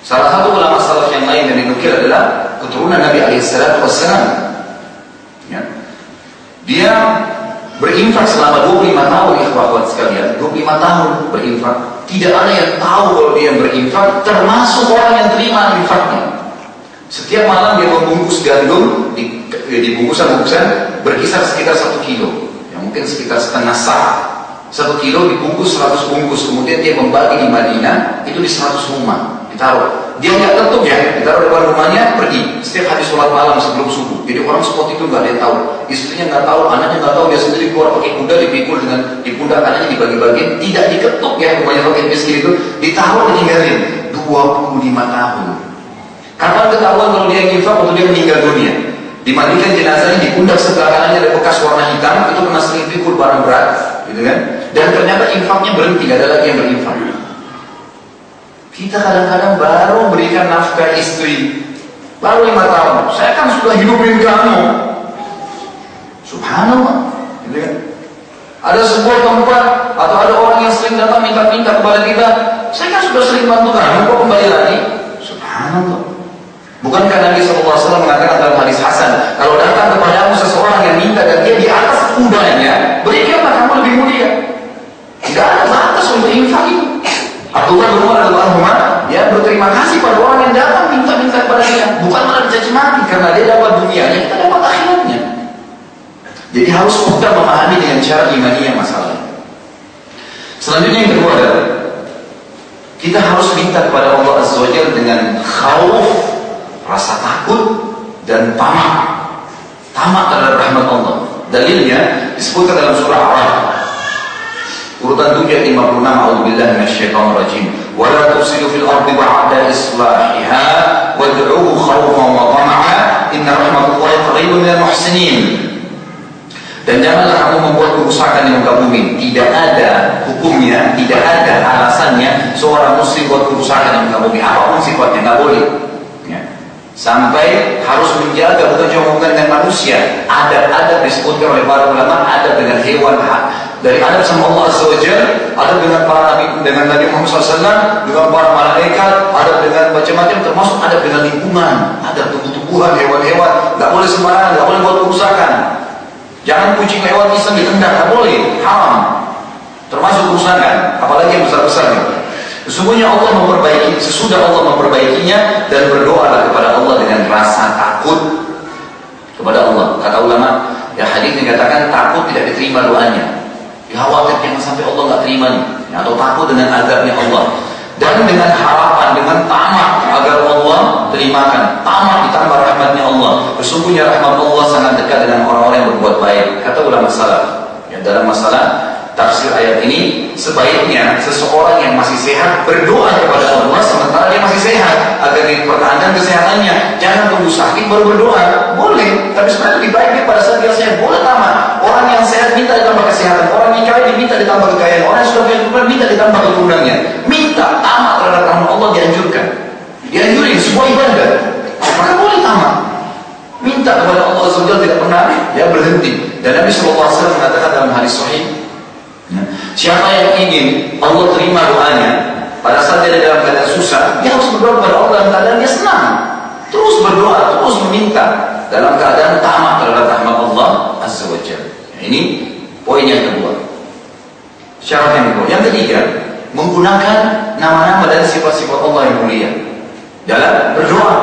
Salah satu ulama salaf yang lain yang dinukil adalah keturunan Nabi Alaihissalam. Ya. Dia berinfak selama 25 tahun ikhwah sekalian 25 tahun berinfak tidak ada yang tahu kalau dia berinfak termasuk orang yang terima infaknya. Setiap malam dia membungkus gandum di, di bungkusan-bungkusan berkisar sekitar satu kilo. Yang mungkin sekitar setengah sah. Satu kilo dibungkus 100 bungkus kemudian dia membagi di Madinah itu di 100 rumah ditaruh dia nggak tutup ya. ditaruh depan rumahnya pergi. Setiap hari sholat malam sebelum subuh. Jadi orang spot itu nggak ada yang tahu. Istrinya nggak tahu anaknya nggak tahu. Dia sendiri keluar pakai kuda dipikul dengan di pundak anaknya dibagi-bagi tidak diketuk ya rumahnya pakai miskin itu. Ditaruh ditinggalin. 25 tahun. Kapan ketahuan kalau dia infak waktu dia meninggal dunia. Dimandikan jenazahnya di pundak sebelah kanannya ada bekas warna hitam itu kena sering pikul barang berat gitu kan. Dan ternyata infaknya berhenti gak ada lagi yang berinfak kita kadang-kadang baru berikan nafkah istri baru lima tahun. Saya kan sudah hidupin kamu. Subhanallah. Gitu kan? Ada sebuah tempat atau ada orang yang sering datang minta-minta kepada kita, saya kan sudah sering bantu kamu, kok kembali lagi? Subhanallah. Bukankah Nabi SAW mengatakan dalam hadis Hasan, kalau datang kepadamu seseorang yang minta dan dia di atas kudanya, berikanlah kamu lebih mulia. Tidak ada batas untuk infak itu. Abdullah bin Umar Allahumma ya berterima kasih pada orang yang datang minta-minta kepada dia, bukan malah dicaci maki karena dia dapat dunianya, kita dapat akhiratnya. Jadi harus mudah memahami dengan cara imaniah masalahnya. Selanjutnya yang kedua adalah kita harus minta kepada Allah Azza wa dengan khauf, rasa takut dan tamak. Tamak terhadap rahmat Allah. Dalilnya disebutkan dalam surah Al-Araf urutan 7 ayat 56 A'udzubillahi minasyaitonir rajim wa la tufsidu fil ardi ba'da islahiha wad'uhu khawfan wa tama'a inna rahmatullahi qaribun minal muhsinin. Dan janganlah kamu membuat kerusakan di muka bumi. Tidak ada hukumnya tidak ada alasannya seorang muslim buat kerusakan di muka bumi. Apa pun sifatnya nggak boleh. Ya. sampai harus menjaga bukan cuma dengan manusia. Adab-adab disebutkan oleh para ulama adab dengan hewan dari adab sama Allah Azza wa adab dengan para nabi dengan Nabi Muhammad SAW, dengan para malaikat, adab dengan macam-macam termasuk adab dengan lingkungan, adab tumbuh-tumbuhan, hewan-hewan, nggak boleh sembarangan, nggak boleh buat kerusakan. Jangan kucing lewat iseng ditendang, nggak boleh, haram. Termasuk kerusakan, apalagi yang besar-besar. Sesungguhnya Allah memperbaiki, sesudah Allah memperbaikinya dan berdoalah kepada Allah dengan rasa takut kepada Allah. Kata ulama, ya hadis dikatakan takut tidak diterima doanya. Khawatir jangan sampai Allah nggak terima nih, atau takut dengan azabnya Allah. Dan dengan harapan, dengan tamak agar Allah terimakan. Tamak ditambah rahmatnya Allah. Sesungguhnya rahmat Allah sangat dekat dengan orang-orang yang berbuat baik. Kata ulama salaf. Ya, dalam masalah tafsir ayat ini, sebaiknya seseorang yang masih sehat berdoa kepada Allah sementara dia masih sehat agar dipertahankan kesehatannya. Jangan tunggu sakit baru berdoa. Boleh, tapi sebenarnya lebih baik dia pada saat dia sehat. Boleh tamat. Orang yang sehat minta ditambah kesehatan. Orang yang kaya diminta ditambah kekayaan. Orang yang sudah punya keturunan minta ditambah keturunannya. Minta tamat terhadap rahmat Allah dianjurkan. Dianjurin sebuah ibadah. Maka boleh tamat. Minta kepada Allah SWT tidak pernah ya berhenti. Dan Nabi SAW mengatakan dalam hadis sahih, ya, siapa yang ingin Allah terima doanya pada saat dia dalam keadaan susah, dia harus berdoa kepada Allah dalam keadaan dia senang. Terus berdoa, terus meminta dalam keadaan tamat terhadap rahmat Allah Azza wa Jalla. Nah, ini poin yang kedua. Syarat yang kedua. Yang ketiga, menggunakan nama-nama dan sifat-sifat Allah yang mulia dalam berdoa,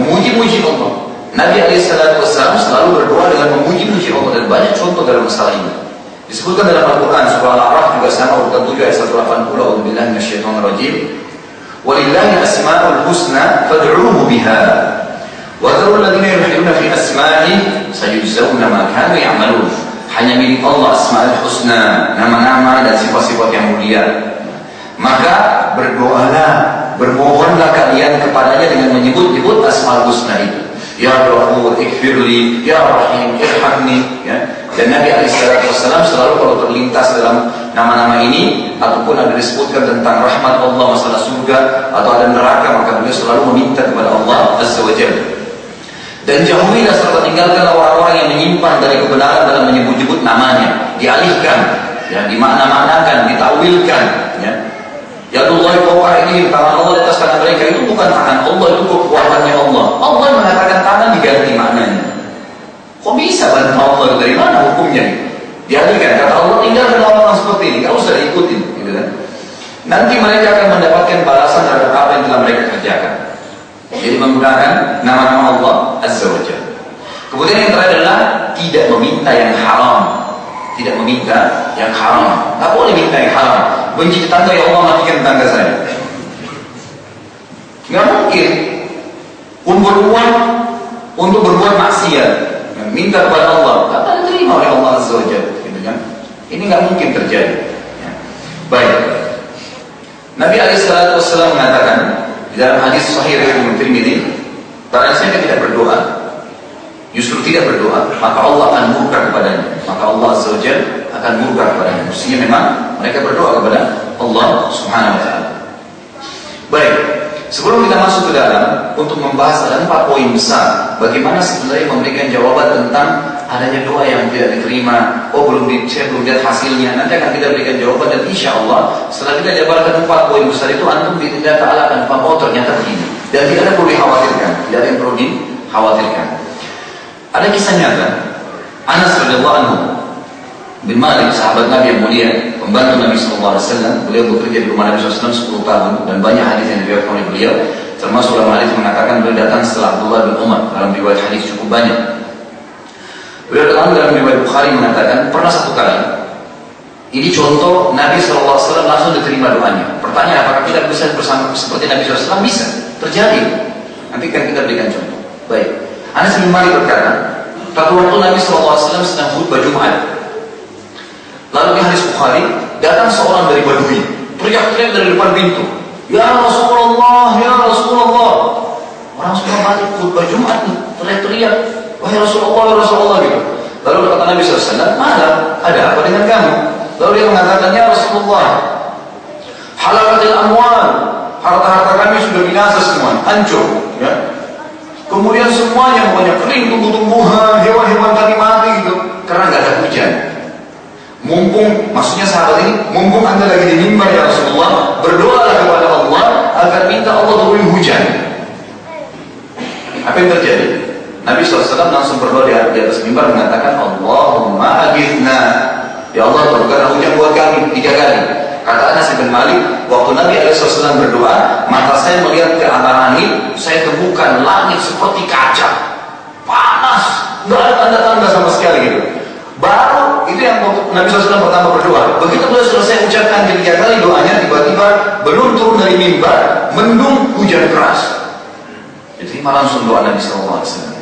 memuji-muji Allah. Nabi SAW selalu berdoa dengan memuji-muji Allah dan banyak contoh dalam masalah ini. Disebutkan dalam Al-Quran surah Al-A'raf juga sama urutan 7 ayat 180 A'udzubillahi minasyaitonir rajim. Walillahi asmaul husna fad'uuhu biha. Wa dharul ladzina yulhiduna fi asma'i sayujzauna ma kanu ya'malun. Hanya milik Allah asmaul husna, nama-nama dan sifat-sifat yang mulia. Maka berdoalah, bermohonlah kalian kepadanya dengan menyebut-nyebut asmaul husna itu. Ya Ghafur, ikfirli, Ya Rahim, irhamni. Ya. Dan Nabi Alaihissalam selalu kalau terlintas dalam nama-nama ini ataupun ada disebutkan tentang rahmat Allah masalah surga atau ada neraka maka beliau selalu meminta kepada Allah Azza wa Jalla. Dan jauhilah serta tinggalkan orang-orang yang menyimpan dari kebenaran dalam menyebut-nyebut namanya, dialihkan, ya, dimakna-maknakan, ditawilkan, ya. Ya Allah fawqa ini tangan Allah di atas tangan mereka itu bukan tangan Allah itu kekuatannya Allah. Allah mengatakan tangan diganti maknanya. Kok bisa bantu Allah dari mana hukumnya? Dialihkan kata Allah tinggalkan orang-orang seperti ini, kau usah diikutin, gitu kan? Nanti mereka akan mendapatkan balasan terhadap apa yang telah mereka kerjakan. Jadi menggunakan nama-nama Allah Azza wa Jalla. Kemudian yang terakhir adalah tidak meminta yang haram. Tidak meminta yang haram. Tak boleh minta yang haram. Benci tetangga ya Allah matikan tetangga saya. Nggak mungkin. Pun beruang untuk berbuat maksiat. Minta kepada Allah. Akan diterima oleh Allah Azza wa. Gitu kan? Ini nggak mungkin terjadi. Ya. Baik. Nabi Alaihissalam mengatakan di dalam hadis Sahih Riwayat Tirmidzi, barang siapa tidak berdoa, justru tidak berdoa, maka Allah akan murka kepadanya. Maka Allah Azza akan murka kepadanya. Mestinya memang mereka berdoa kepada Allah Subhanahu wa taala. Baik, sebelum kita masuk ke dalam untuk membahas ada empat poin besar bagaimana sebenarnya memberikan jawaban tentang adanya doa yang tidak diterima. Oh belum di, saya belum lihat hasilnya. Nanti akan kita berikan jawaban dan insya Allah setelah kita jabarkan empat poin besar itu antum tidak taala akan paham oh ternyata begini. Dan tidak ada perlu dikhawatirkan, tidak ada yang perlu dikhawatirkan. Ada kisah nyata Anas radhiyallahu anhu bin Malik, sahabat Nabi yang mulia, pembantu Nabi SAW, beliau bekerja di rumah Nabi SAW 10 tahun dan banyak hadis yang diriwayatkan oleh beliau, termasuk dalam hadis mengatakan beliau datang setelah Abdullah bin Umar dalam riwayat hadis cukup banyak. Beliau datang dalam riwayat Bukhari mengatakan pernah satu kali ini contoh Nabi SAW langsung diterima doanya. Pertanyaan apakah kita bisa bersama seperti Nabi SAW? Bisa, terjadi. Nanti kan kita berikan contoh. Baik. Anas bin Malik berkata, satu waktu Nabi SAW sedang khutbah Jumat. Lalu di hadis Bukhari, datang seorang dari Badui, teriak-teriak dari depan pintu. Ya Rasulullah, ya Rasulullah. Orang semua balik khutbah Jumat nih, teriak-teriak. Wahai Rasulullah, ya Rasulullah gitu. Lalu kata Nabi SAW, mana? Ada apa dengan kamu? Lalu dia mengatakan, ya Rasulullah, halakatil amwal, harta-harta kami sudah binasa semua, hancur. Ya. Kemudian semuanya banyak kering tumbuh-tumbuhan, hewan-hewan tadi mati gitu, karena nggak ada hujan. Mumpung, maksudnya sahabat ini, mumpung anda lagi di mimbar ya Rasulullah, berdoalah kepada Allah agar minta Allah turun hujan. Apa yang terjadi? Nabi SAW langsung berdoa di atas mimbar mengatakan Allahumma agithna Ya Allah turunkan hujan buat kami tiga kali Kata Anas bin Malik Waktu Nabi SAW berdoa Mata saya melihat ke arah langit Saya temukan langit seperti kaca Panas Gak ada tanda-tanda sama sekali gitu Baru itu yang Nabi SAW pertama berdoa Begitu beliau selesai ucapkan tiga kali doanya Tiba-tiba belum turun dari mimbar Mendung hujan keras Diterima langsung doa Nabi SAW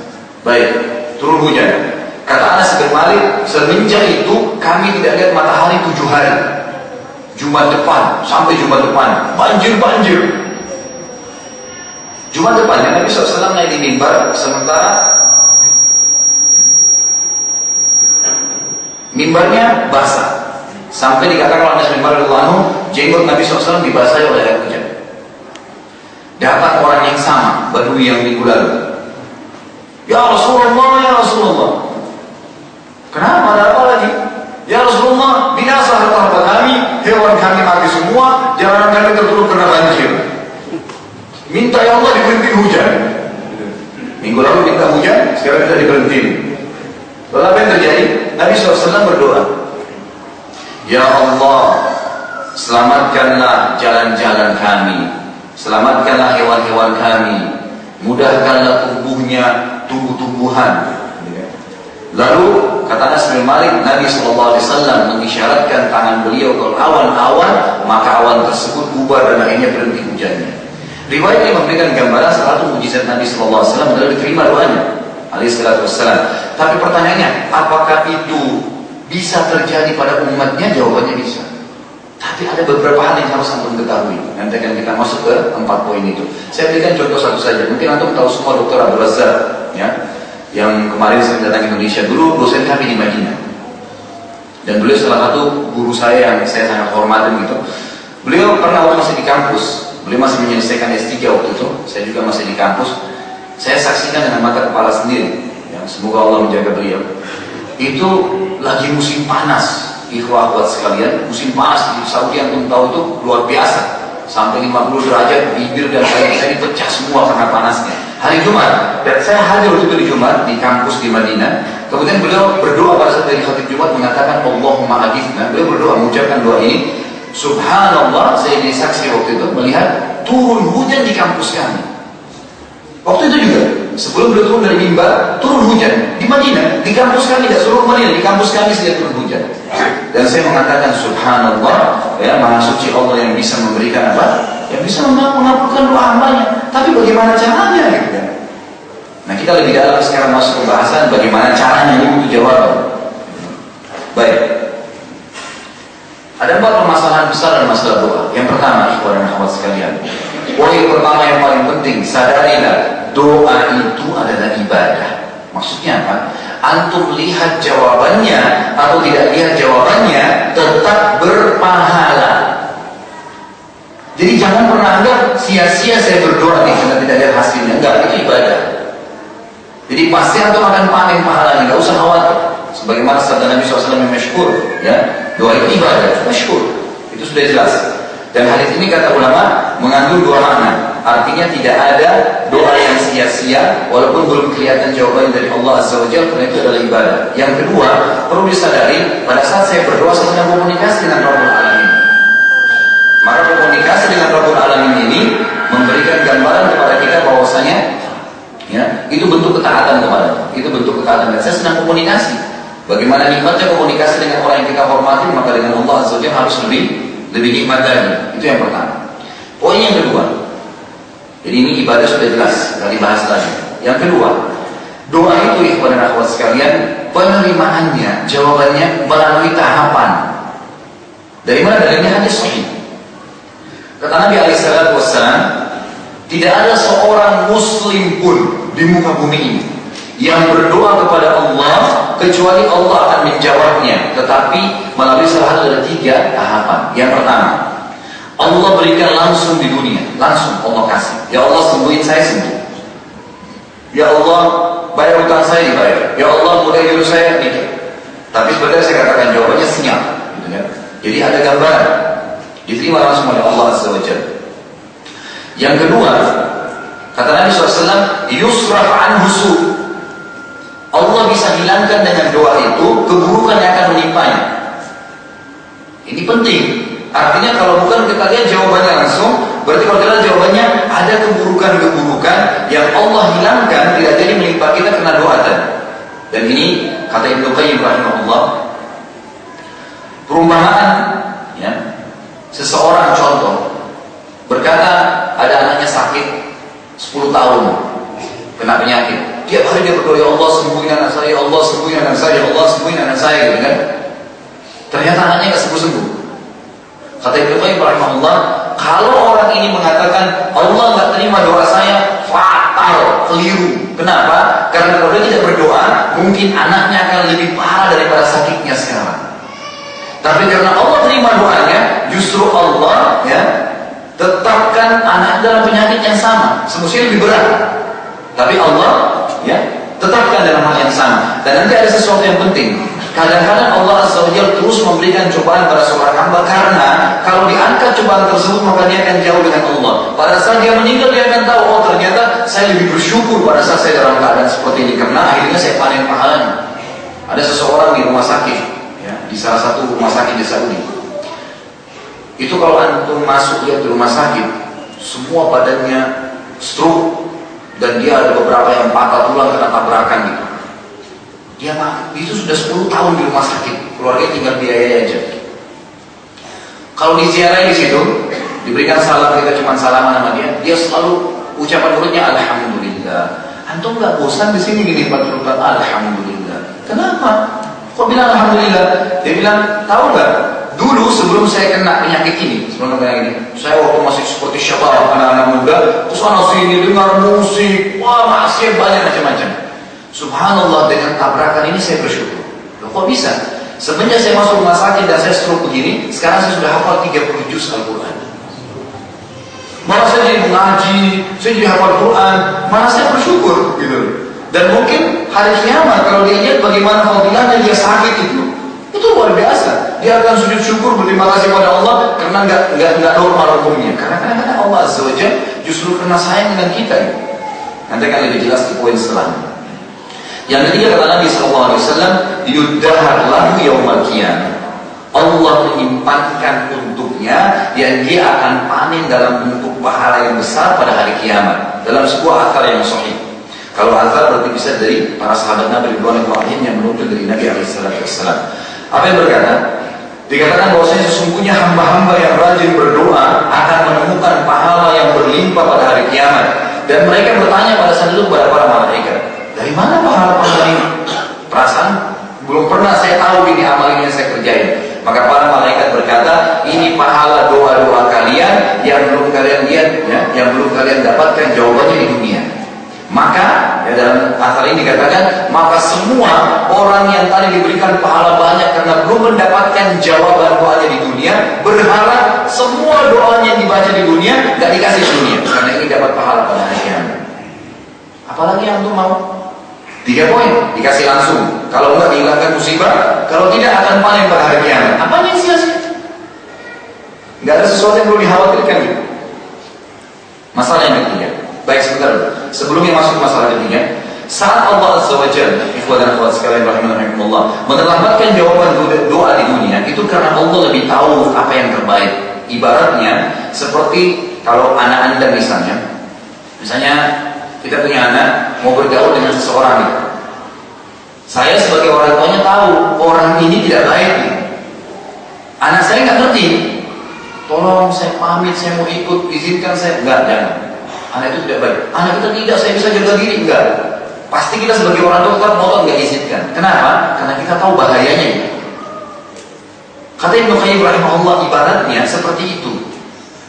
Baik, turun hujan. Kata Anas bin Malik, semenjak itu kami tidak lihat matahari tujuh hari. Jumat depan sampai Jumat depan, banjir banjir. Jumat depannya Nabi SAW naik di mimbar sementara mimbarnya basah. Sampai dikatakan oleh mimbar Anu, jenggot Nabi SAW dibasahi oleh air hujan. Datang orang yang sama, baru yang minggu lalu. Ya Rasulullah, ya Rasulullah. Kenapa? Ada apa lagi? Ya Rasulullah, binasa harta kami, hewan kami mati semua, jalanan kami tertutup kena banjir. Minta ya Allah diberhenti hujan. Minggu lalu minta hujan, sekarang minta diberhenti. Lalu apa yang terjadi? Nabi SAW berdoa. Ya Allah, selamatkanlah jalan-jalan kami. Selamatkanlah hewan-hewan kami. Mudahkanlah tubuhnya, tumbuh-tumbuhan. Lalu kata Anas bin Malik, Nabi SAW mengisyaratkan tangan beliau kalau awan-awan, maka awan tersebut bubar dan akhirnya berhenti hujannya. Riwayat ini memberikan gambaran salah satu mujizat Nabi SAW adalah diterima doanya. Alaihissalam. Tapi pertanyaannya, apakah itu bisa terjadi pada umatnya? Jawabannya bisa. Tapi ada beberapa hal yang harus antum ketahui. Nanti akan kita masuk ke empat poin itu. Saya berikan contoh satu saja. Mungkin antum tahu semua Dr. Abdul Razak, ya yang kemarin saya datang ke Indonesia dulu dosen kami di Madinah dan beliau salah satu guru saya yang saya sangat hormati gitu beliau pernah waktu masih di kampus beliau masih menyelesaikan S3 waktu itu saya juga masih di kampus saya saksikan dengan mata kepala sendiri. Ya, semoga Allah menjaga beliau. Itu lagi musim panas ikhwah buat sekalian. Musim panas di Saudi yang belum tahu itu luar biasa. Sampai 50 derajat bibir dan saya ini pecah semua karena panasnya. Hari Jumat dan saya hadir waktu itu di Jumat di kampus di Madinah. Kemudian beliau berdoa pada saat dari khatib Jumat mengatakan Allahumma adifna beliau berdoa mengucapkan doa ini. Subhanallah saya jadi saksi waktu itu melihat turun hujan di kampus kami waktu itu juga sebelum beliau turun dari mimbar turun hujan di Madinah di kampus kami tidak seluruh Madinah di kampus kami sudah turun hujan dan saya mengatakan Subhanallah ya maha suci Allah yang bisa memberikan apa yang bisa mengabulkan doa hambanya. Tapi bagaimana caranya gitu? Nah kita lebih dalam sekarang masuk pembahasan bagaimana caranya ini untuk jawaban. Baik. Ada empat permasalahan besar dalam masalah doa. Yang pertama, ikhwan dan akhwat sekalian. Poin pertama yang paling penting, sadarilah doa itu adalah ibadah. Maksudnya apa? Antum lihat jawabannya atau tidak lihat jawabannya tetap berpahala. Jadi jangan pernah anggap sia-sia saya berdoa nih karena tidak ada hasilnya. Enggak, itu ibadah. Jadi pasti antum akan panen pahalanya, enggak usah khawatir. Sebagaimana sabda Nabi SAW yang masyhur, ya, doa itu ibadah, masyhur. Itu sudah jelas. Dan hadis ini kata ulama mengandung dua makna. Artinya tidak ada doa yang sia-sia walaupun belum kelihatan jawaban dari Allah Azza wa Jalla karena itu adalah ibadah. Yang kedua, perlu disadari pada saat saya berdoa saya sedang komunikasi dengan Rabbul Alamin. Maka komunikasi dengan Rabbul Alamin ini memberikan gambaran kepada kita bahwasanya ya, itu bentuk ketaatan kepada itu bentuk ketaatan dan saya sedang komunikasi. Bagaimana nikmatnya komunikasi dengan orang yang kita hormati maka dengan Allah Azza wa Jalla harus lebih lebih nikmat lagi. Itu yang pertama. Poin yang kedua, jadi ini ibadah sudah jelas, dari dibahas tadi. Yang kedua, doa itu ikhwan dan akhwat sekalian, penerimaannya, jawabannya melalui tahapan. Dari mana dalilnya hadis sahih? Kata Nabi Alaihissalam tidak ada seorang Muslim pun di muka bumi ini yang berdoa kepada Allah kecuali Allah akan menjawabnya. Tetapi melalui salah satu dari tiga tahapan. Yang pertama, Allah berikan langsung di dunia, langsung Allah kasih. Ya Allah sembuhin saya sembuh. Ya Allah bayar utang saya dibayar. Ya Allah mudah hidup saya nikah. Tapi sebenarnya saya katakan jawabannya senyap. Gitu kan? Jadi ada gambaran Diterima langsung oleh Allah Jalla. Yang kedua, kata Nabi SAW, yusraf anhu su. Allah bisa hilangkan dengan doa itu keburukan yang akan menimpanya. Ini penting. Artinya kalau bukan kita lihat jawabannya langsung, berarti kalau kita jawabannya ada keburukan-keburukan yang Allah hilangkan tidak jadi menimpa kita kena doa tadi. Dan ini kata Ibnu Qayyim rahimahullah, perumpamaan ya, Seseorang contoh berkata ada anaknya sakit 10 tahun kena penyakit. Tiap hari dia berdoa, ya Allah sembuhin anak saya, ya Allah sembuhin anak saya, ya Allah sembuhin anak saya, gitu kan? Ternyata anaknya nggak sembuh-sembuh. Kata Ibnu Qayyim rahimahullah, kalau orang ini mengatakan Allah nggak terima doa saya, keliru. Kenapa? Karena kalau dia tidak berdoa, mungkin anaknya akan lebih parah daripada sakitnya sekarang. Tapi karena Allah terima doanya, justru Allah ya tetapkan anak dalam penyakit yang sama, semestinya lebih berat. Tapi Allah ya tetapkan dalam hal yang sama. Dan nanti ada sesuatu yang penting. Kadang-kadang Allah Azza wa terus memberikan cobaan pada seorang hamba karena kalau diangkat cobaan tersebut maka dia akan jauh dengan Allah. Pada saat dia meninggal dia akan tahu oh ternyata saya lebih bersyukur pada saat saya dalam keadaan seperti ini karena akhirnya saya panen pahalanya. Ada seseorang di rumah sakit ya, di salah satu rumah sakit di Saudi. Itu kalau antum masuk dia di rumah sakit, semua badannya stroke dan dia ada beberapa yang patah tulang karena tabrakan gitu. Dia itu sudah 10 tahun di rumah sakit, keluarga tinggal biaya aja. Kalau diziarahi di situ, diberikan salam kita cuma salaman sama dia, dia selalu ucapan mulutnya alhamdulillah. Antum nggak bosan di sini gini Pak Alhamdulillah. Kenapa? Kok bilang alhamdulillah? Dia bilang, tahu nggak? Dulu sebelum saya kena penyakit ini, sebelum kena ini, saya waktu masih seperti syabab anak-anak muda, terus sana sini dengar musik, wah masih banyak macam-macam. Subhanallah dengan tabrakan ini saya bersyukur. Loh, kok bisa? Semenjak saya masuk rumah sakit dan saya stroke begini, sekarang saya sudah hafal 30 juz Al-Quran. Malah saya jadi mengaji, saya jadi hafal Quran, malah saya bersyukur gitu. Dan mungkin hari kiamat kalau dia lihat bagaimana fadilahnya dia sakit itu, akan sujud syukur berterima kasih pada Allah karena nggak nggak nggak normal hukumnya. Karena kadang-kadang Allah Azza justru karena sayang dengan kita. Nanti akan lebih jelas di poin selanjutnya. Yang ketiga kata Nabi Sallallahu Alaihi Wasallam, yudhar lahu yaumal. Allah menyimpankan untuknya yang dia akan panen dalam bentuk pahala yang besar pada hari kiamat dalam sebuah akal yang sahih. Kalau akal berarti bisa dari para sahabat Nabi Ibrahim yang menukil dari Nabi Alaihissalam. Apa yang berkata? Dikatakan bahwasanya sesungguhnya hamba-hamba yang rajin berdoa akan menemukan pahala yang berlimpah pada hari kiamat. Dan mereka bertanya pada saat itu kepada para malaikat, dari mana pahala-pahala ini? Perasaan belum pernah saya tahu ini amal ini yang saya kerjain. Maka para malaikat berkata, ini pahala doa-doa kalian yang belum kalian lihat, ya, yang belum kalian dapatkan jawabannya di dunia. Maka ya dalam asal ini dikatakan maka semua orang yang tadi diberikan pahala banyak karena belum mendapatkan jawaban doanya di dunia berharap semua doanya yang dibaca di dunia gak dikasih dunia karena ini dapat pahala pada hari. Apalagi yang tuh mau Tiga poin dikasih langsung. Kalau enggak dihilangkan musibah, kalau tidak akan panen pada hari. Apa yang sia-sia? Enggak ada sesuatu yang perlu dikhawatirkan. Masalah yang ketiga. Baik sebentar Sebelumnya masuk masalah ketiga, saat Allah Azza wa Jalla, ikhwan dan akhwat sekalian rahimahumullah, menerlambatkan jawaban doa di dunia, itu karena Allah lebih tahu apa yang terbaik. Ibaratnya seperti kalau anak Anda misalnya, misalnya kita punya anak mau bergaul dengan seseorang gitu. Saya sebagai orang tuanya tahu orang ini tidak baik. Anak saya nggak ngerti. Tolong saya pamit, saya mau ikut, izinkan saya. Enggak, jangan. Anak itu tidak baik. Anak kita tidak, saya bisa jaga diri. Enggak. Pasti kita sebagai orang tua tetap mau nggak izinkan. Kenapa? Karena kita tahu bahayanya itu. Kata Ibnu Qayyim rahimahullah ibaratnya seperti itu.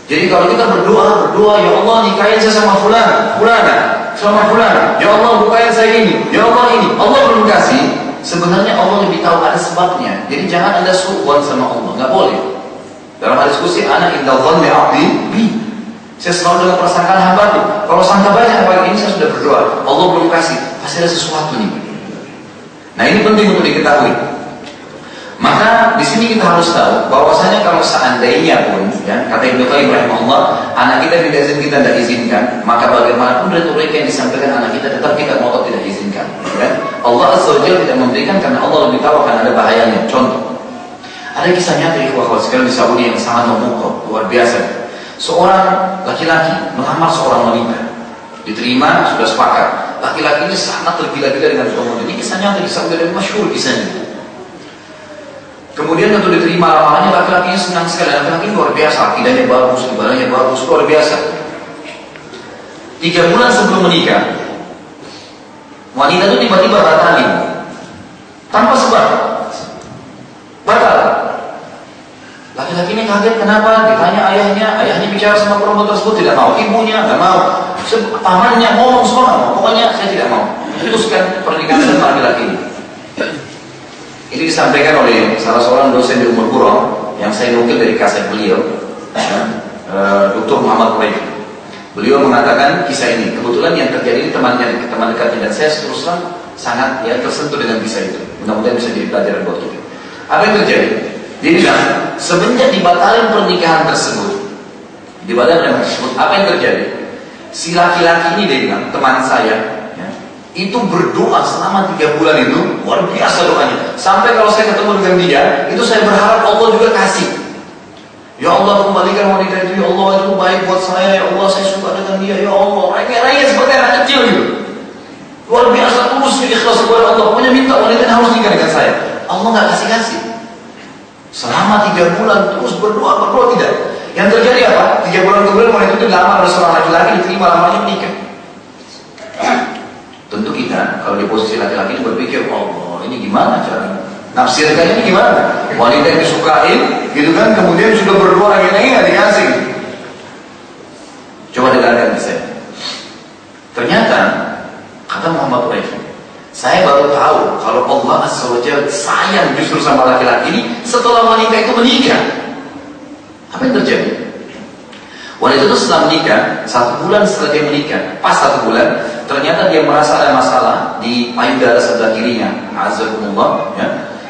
Jadi kalau kita berdoa, berdoa, ya Allah nikahin saya sama fulan, fulana, sama fulan, ya Allah bukain saya ini, ya Allah ini. Allah belum kasih, sebenarnya Allah lebih tahu ada sebabnya. Jadi jangan ada suuan sama Allah, nggak boleh. Dalam hadis kursi, anak indah dhanni abdi bi. Saya selalu dengan persangkaan hamba itu. Kalau sangka banyak pagi ini saya sudah berdoa, Allah belum kasih, pasti ada sesuatu nih. Nah ini penting untuk diketahui. Maka di sini kita harus tahu bahwasanya kalau seandainya pun ya, kata Ibnu Qayyim rahimahullah, anak kita tidak izin kita tidak izinkan, maka bagaimanapun retorika yang disampaikan anak kita tetap kita mau tidak izinkan. Ya. Allah Azza tidak memberikan karena Allah lebih tahu akan ada bahayanya. Contoh, ada kisah nyata ikhwah sekalian di Saudi yang sangat memukau, luar biasa. Seorang laki-laki melamar seorang wanita, diterima sudah sepakat. Laki-laki ini sangat tergila-gila dengan suami. Ini kisah nyata Saudi dan masyhur kisahnya. Kemudian untuk diterima lamarannya laki-laki senang sekali. Laki-laki luar biasa, akidahnya bagus, ibadahnya bagus, luar biasa. Tiga bulan sebelum menikah, wanita itu tiba-tiba batalin tanpa sebab. Batal. Laki-laki ini kaget kenapa? Ditanya ayahnya, ayahnya bicara sama perempuan tersebut tidak mau, ibunya tidak mau. Pamannya ngomong semua nggak mau. Pokoknya saya tidak mau. Putuskan pernikahan sama laki-laki ini. Ini disampaikan oleh salah seorang dosen di Umur Puro yang saya nukil dari kaset beliau, ya, eh, Dr. Muhammad Quraisy. Beliau mengatakan kisah ini. Kebetulan yang terjadi ini temannya, teman dekatnya dan saya terus terang sangat ya tersentuh dengan kisah itu. Mudah-mudahan bisa jadi pelajaran buat kita. Apa yang terjadi? Dia bilang semenjak dibatalkan pernikahan tersebut, dibatalkan pernikahan tersebut, apa yang terjadi? Si laki-laki ini dia bilang teman saya, ya, itu berdoa selama tiga bulan itu luar biasa doanya. Sampai kalau saya ketemu dengan dia, itu saya berharap Allah juga kasih. Ya Allah kembalikan wanita itu, ya Allah itu baik buat saya, ya Allah saya suka dengan dia, ya Allah. Raya-raya seperti anak kecil gitu. Luar biasa tulus ikhlas kepada Allah. Pokoknya minta wanita harus nikah dengan saya. Allah nggak kasih kasih. Selama tiga bulan terus berdoa berdoa tidak. Yang terjadi apa? Tiga bulan kemudian wanita itu dilamar oleh seorang laki-laki diterima lamarnya menikah. Tentu kita kalau di posisi laki-laki berpikir, Allah ini gimana caranya? Nafsirkan ini gimana? Wanita yang disukain, gitu kan? Kemudian sudah berdoa lagi nggak dikasih. Coba dengarkan saya. Ternyata kata Muhammad Quraisy, saya baru tahu kalau Allah Azza sayang justru sama laki-laki ini setelah wanita itu menikah. Apa yang terjadi? Wanita itu setelah menikah, satu bulan setelah dia menikah, pas satu bulan, ternyata dia merasa ada masalah di payudara sebelah kirinya, azakumullah, ya.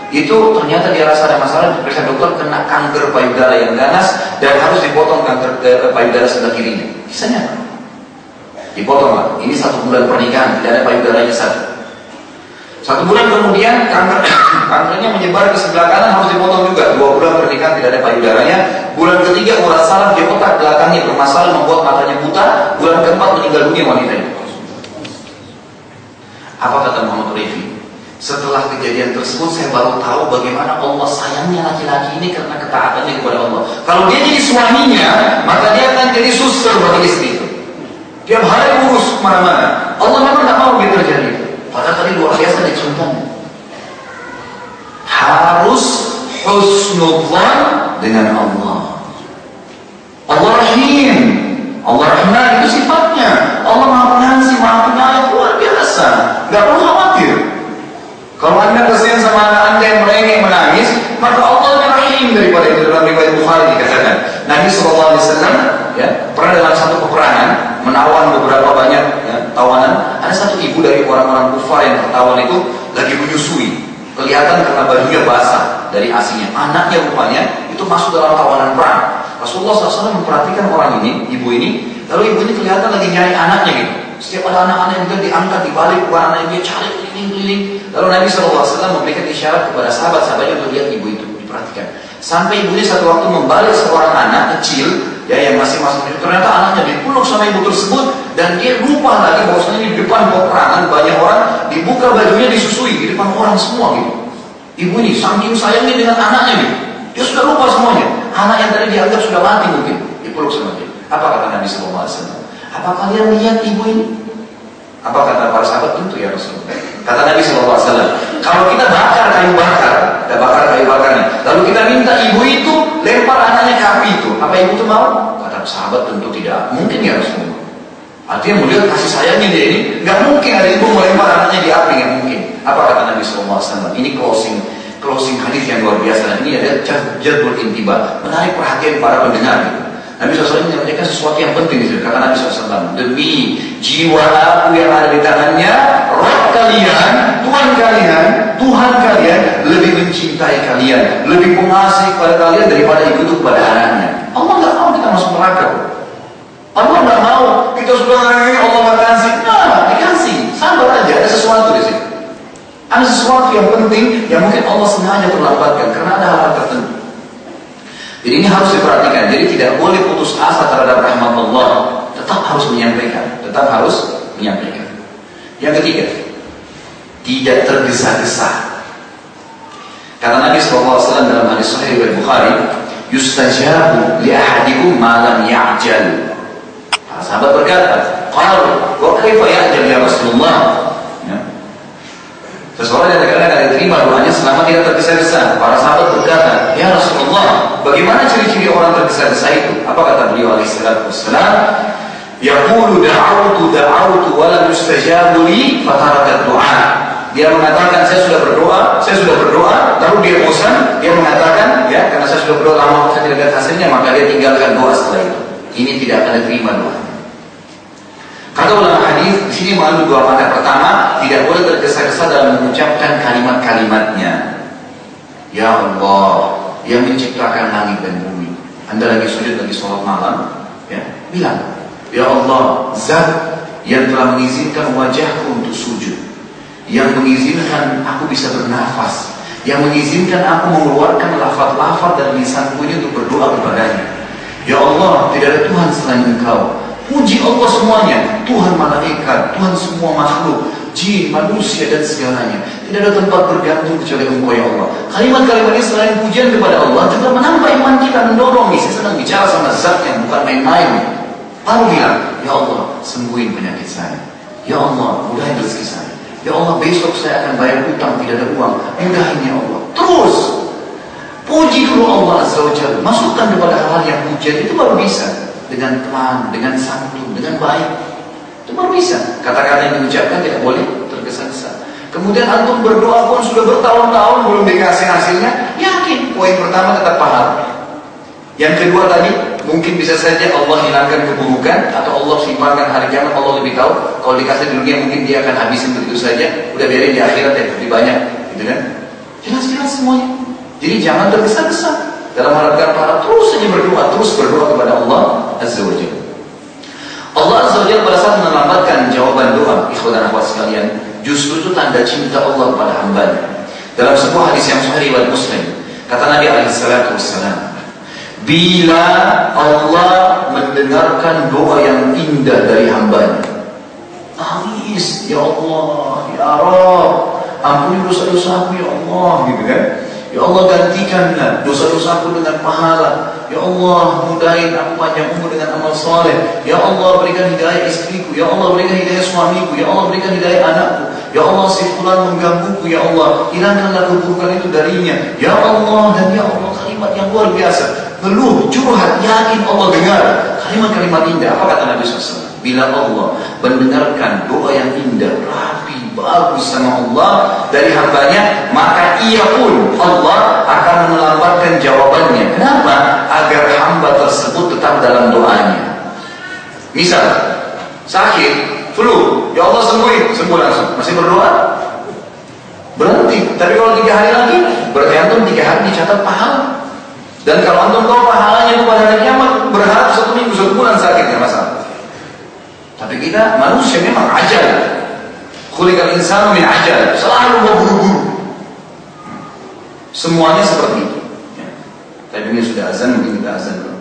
Itu ternyata dia rasa ada masalah, diperiksa dokter kena kanker payudara yang ganas dan harus dipotong kanker ke payudara sebelah kirinya. Kisahnya apa? Dipotong lah. Ini satu bulan pernikahan, tidak ada payudaranya satu. Satu bulan kemudian kanker kankernya menyebar ke sebelah kanan harus dipotong juga. Dua bulan pernikahan tidak ada payudaranya. Bulan ketiga urat saraf di otak belakangnya bermasalah membuat matanya buta. Bulan keempat meninggal dunia wanita itu. Apa kata Muhammad Rifi? Setelah kejadian tersebut saya baru tahu bagaimana Allah sayangnya laki-laki ini karena ketaatannya kepada Allah. Kalau dia jadi suaminya, maka dia akan jadi suster bagi istri. Tiap hari urus ke mana-mana. Allah memang tidak mau itu terjadi. Padahal tadi luar biasa dicontohnya. Harus husnudzan dengan Allah. Allah Rahim. Allah Rahman itu sifatnya. Allah Maha Pengasih, Maha Penyayang luar biasa. Gak perlu khawatir. Kalau anda kasihan sama anak anda yang merengek menangis, maka Allah lebih rahim daripada itu dalam riwayat Bukhari dikatakan. Nabi SAW ya, pernah dalam satu peperangan menawan beberapa banyak ya, tawanan. Ada satu ibu dari orang-orang kufar yang tertawan itu lagi menyusui. Kelihatan karena bajunya basah dari asinya. Anaknya rupanya itu masuk dalam tawanan perang. Rasulullah SAW memperhatikan orang ini, ibu ini, lalu ibu ini kelihatan lagi nyari anaknya gitu. Setiap ada anak-anak yang diangkat di balik anaknya dia cari keliling-keliling. Lalu Nabi SAW memberikan isyarat kepada sahabat-sahabatnya untuk lihat ibu itu, diperhatikan. Sampai ibunya satu waktu membalik seorang anak kecil, ya yang masih masuk itu ternyata anaknya dipeluk sama ibu tersebut dan dia lupa lagi bahwasanya di depan peperangan banyak orang dibuka bajunya disusui di depan orang semua gitu. Ibu ini saking sayangnya dengan anaknya gitu. Dia sudah lupa semuanya. Anak yang tadi dianggap sudah mati mungkin dipeluk sama dia. Apa kata Nabi SAW? Apa kalian lihat ibu ini? Apa kata para sahabat? Tentu ya Rasulullah. Kata Nabi SAW, kalau kita bakar kayu bakar, kita bakar kayu bakarnya, lalu kita minta ibu itu lempar anaknya ke api itu, apa ibu itu mau? Kata sahabat tentu tidak. Mungkin ya Rasulullah. Artinya melihat kasih sayangnya dia ini, nggak mungkin ada ibu melempar anaknya di api, nggak mungkin. Apa kata Nabi SAW? Ini closing closing hadis yang luar biasa. Ini ada jadwal intiba, menarik perhatian para pendengar. Gitu. Nabi SAW menyampaikan sesuatu yang penting di sini. Kata Nabi SAW, demi jiwa aku yang ada di tangannya, roh kalian, Tuhan kalian, Tuhan kalian lebih mencintai kalian, lebih mengasihi kepada kalian daripada ibu itu kepada anaknya. Allah nggak mau kita masuk neraka. Allah nggak mau kita sudah ngomongin Allah nggak kasih. Nah, dikasih. Sabar aja, ada sesuatu di sini. Ada sesuatu yang penting yang mungkin Allah sengaja terlambatkan karena ada hal-hal tertentu. Jadi ini harus diperhatikan. Jadi tidak boleh putus asa terhadap rahmat Allah. Tetap harus menyampaikan. Tetap harus menyampaikan. Yang ketiga, tidak tergesa-gesa. Kata Nabi SAW dalam hadis Sahih Bukhari, "Yustajabu li ahadikum ma lam ya'jal." Nah, sahabat berkata, "Qalu, wa kaifa ya'jal ya Rasulullah?" Seseorang yang terkadang akan diterima doanya selama tidak tergesa-gesa. Para sahabat berkata, Ya Rasulullah, bagaimana ciri-ciri orang tergesa-gesa itu? Apa kata beliau alaihissalam? Yaqulu da'awtu da'awtu wa lam yustajabu li fataraka du'a. Dia mengatakan saya sudah berdoa, saya sudah berdoa, lalu dia bosan, dia mengatakan ya karena saya sudah berdoa lama saya tidak lihat hasilnya maka dia tinggalkan doa setelah itu. Ini tidak akan diterima doa. Kata ulama hadis di sini mengandung dua makna. Pertama, tidak boleh tergesa-gesa dalam mengucapkan kalimat-kalimatnya. Ya Allah, yang menciptakan langit dan bumi. Anda lagi sujud lagi sholat malam, ya bilang, Ya Allah, Zat yang telah mengizinkan wajahku untuk sujud, yang mengizinkan aku bisa bernafas, yang mengizinkan aku mengeluarkan lafaz-lafaz dari lisanku ini untuk berdoa kepadanya. Ya Allah, tidak ada Tuhan selain Engkau. Puji Allah semuanya, Tuhan malaikat, Tuhan semua makhluk, jin, manusia dan segalanya. Tidak ada tempat bergantung kecuali Engkau ya Allah. Kalimat-kalimat ini selain pujian kepada Allah juga menambah iman kita, mendorong nih. Saya sedang bicara sama zat yang bukan main-main. Lalu bilang, Ya Allah, sembuhin penyakit saya. Ya Allah, mudahin rezeki saya. Ya Allah, besok saya akan bayar hutang, tidak ada uang. Mudahin ya Allah. Terus, puji dulu Allah Azza wa Jalla. Masukkan kepada hal-hal yang pujian itu baru bisa dengan pelan, dengan santun, dengan baik. Itu baru bisa. Kata-kata yang diucapkan tidak boleh tergesa-gesa. Kemudian antum berdoa pun sudah bertahun-tahun belum dikasih hasilnya, yakin. Poin pertama tetap paham. Yang kedua tadi, mungkin bisa saja Allah hilangkan keburukan atau Allah simpankan hari kiamat Allah lebih tahu. Kalau dikasih di dunia mungkin dia akan habisin begitu saja. Udah biarin di akhirat ya lebih banyak, gitu kan? Jelas-jelas semuanya. Jadi jangan tergesa-gesa dalam harapkan para terus saja berdoa, terus berdoa kepada Allah Azza wa. Allah Azza wa pada saat melambatkan jawaban doa, ikhwan dan akhwat sekalian, justru itu tanda cinta Allah kepada hambanya. Dalam sebuah hadis yang sahih riwayat Muslim, kata Nabi alaihi wassalam, bila Allah mendengarkan doa yang indah dari hambanya, nangis, ya Allah, ya Rabb, ampuni dosa-dosaku ya Allah, gitu kan? Ya Allah gantikanlah dosa-dosaku dengan pahala. Ya Allah mudahin aku panjang umur dengan amal soleh. Ya Allah berikan hidayah istriku. Ya Allah berikan hidayah suamiku. Ya Allah berikan hidayah anakku. Ya Allah si fulan menggangguku. Ya Allah hilangkanlah keburukan itu darinya. Ya Allah dan ya Allah kalimat yang luar biasa. Ngeluh, curhat, yakin Allah dengar. Kalimat-kalimat indah. Apa kata Nabi SAW? Bila Allah mendengarkan doa yang indah, bagus sama Allah dari hambanya, maka ia pun Allah akan melambatkan jawabannya. Kenapa? Agar hamba tersebut tetap dalam doanya. Misal, sakit, flu, ya Allah sembuhin, sembuh langsung. Masih berdoa? Berhenti. Tapi kalau tiga hari lagi, berarti antum tiga hari dicatat pahala. Dan kalau antum tahu pahalanya itu pada hari kiamat, berharap satu minggu, satu bulan sakit, ya masalah. Tapi kita manusia memang ajal. Khuliqal insanu min ajal. Selalu mau buru-buru. Semuanya seperti itu. Ya. Tapi ini sudah azan, mungkin kita azan dulu.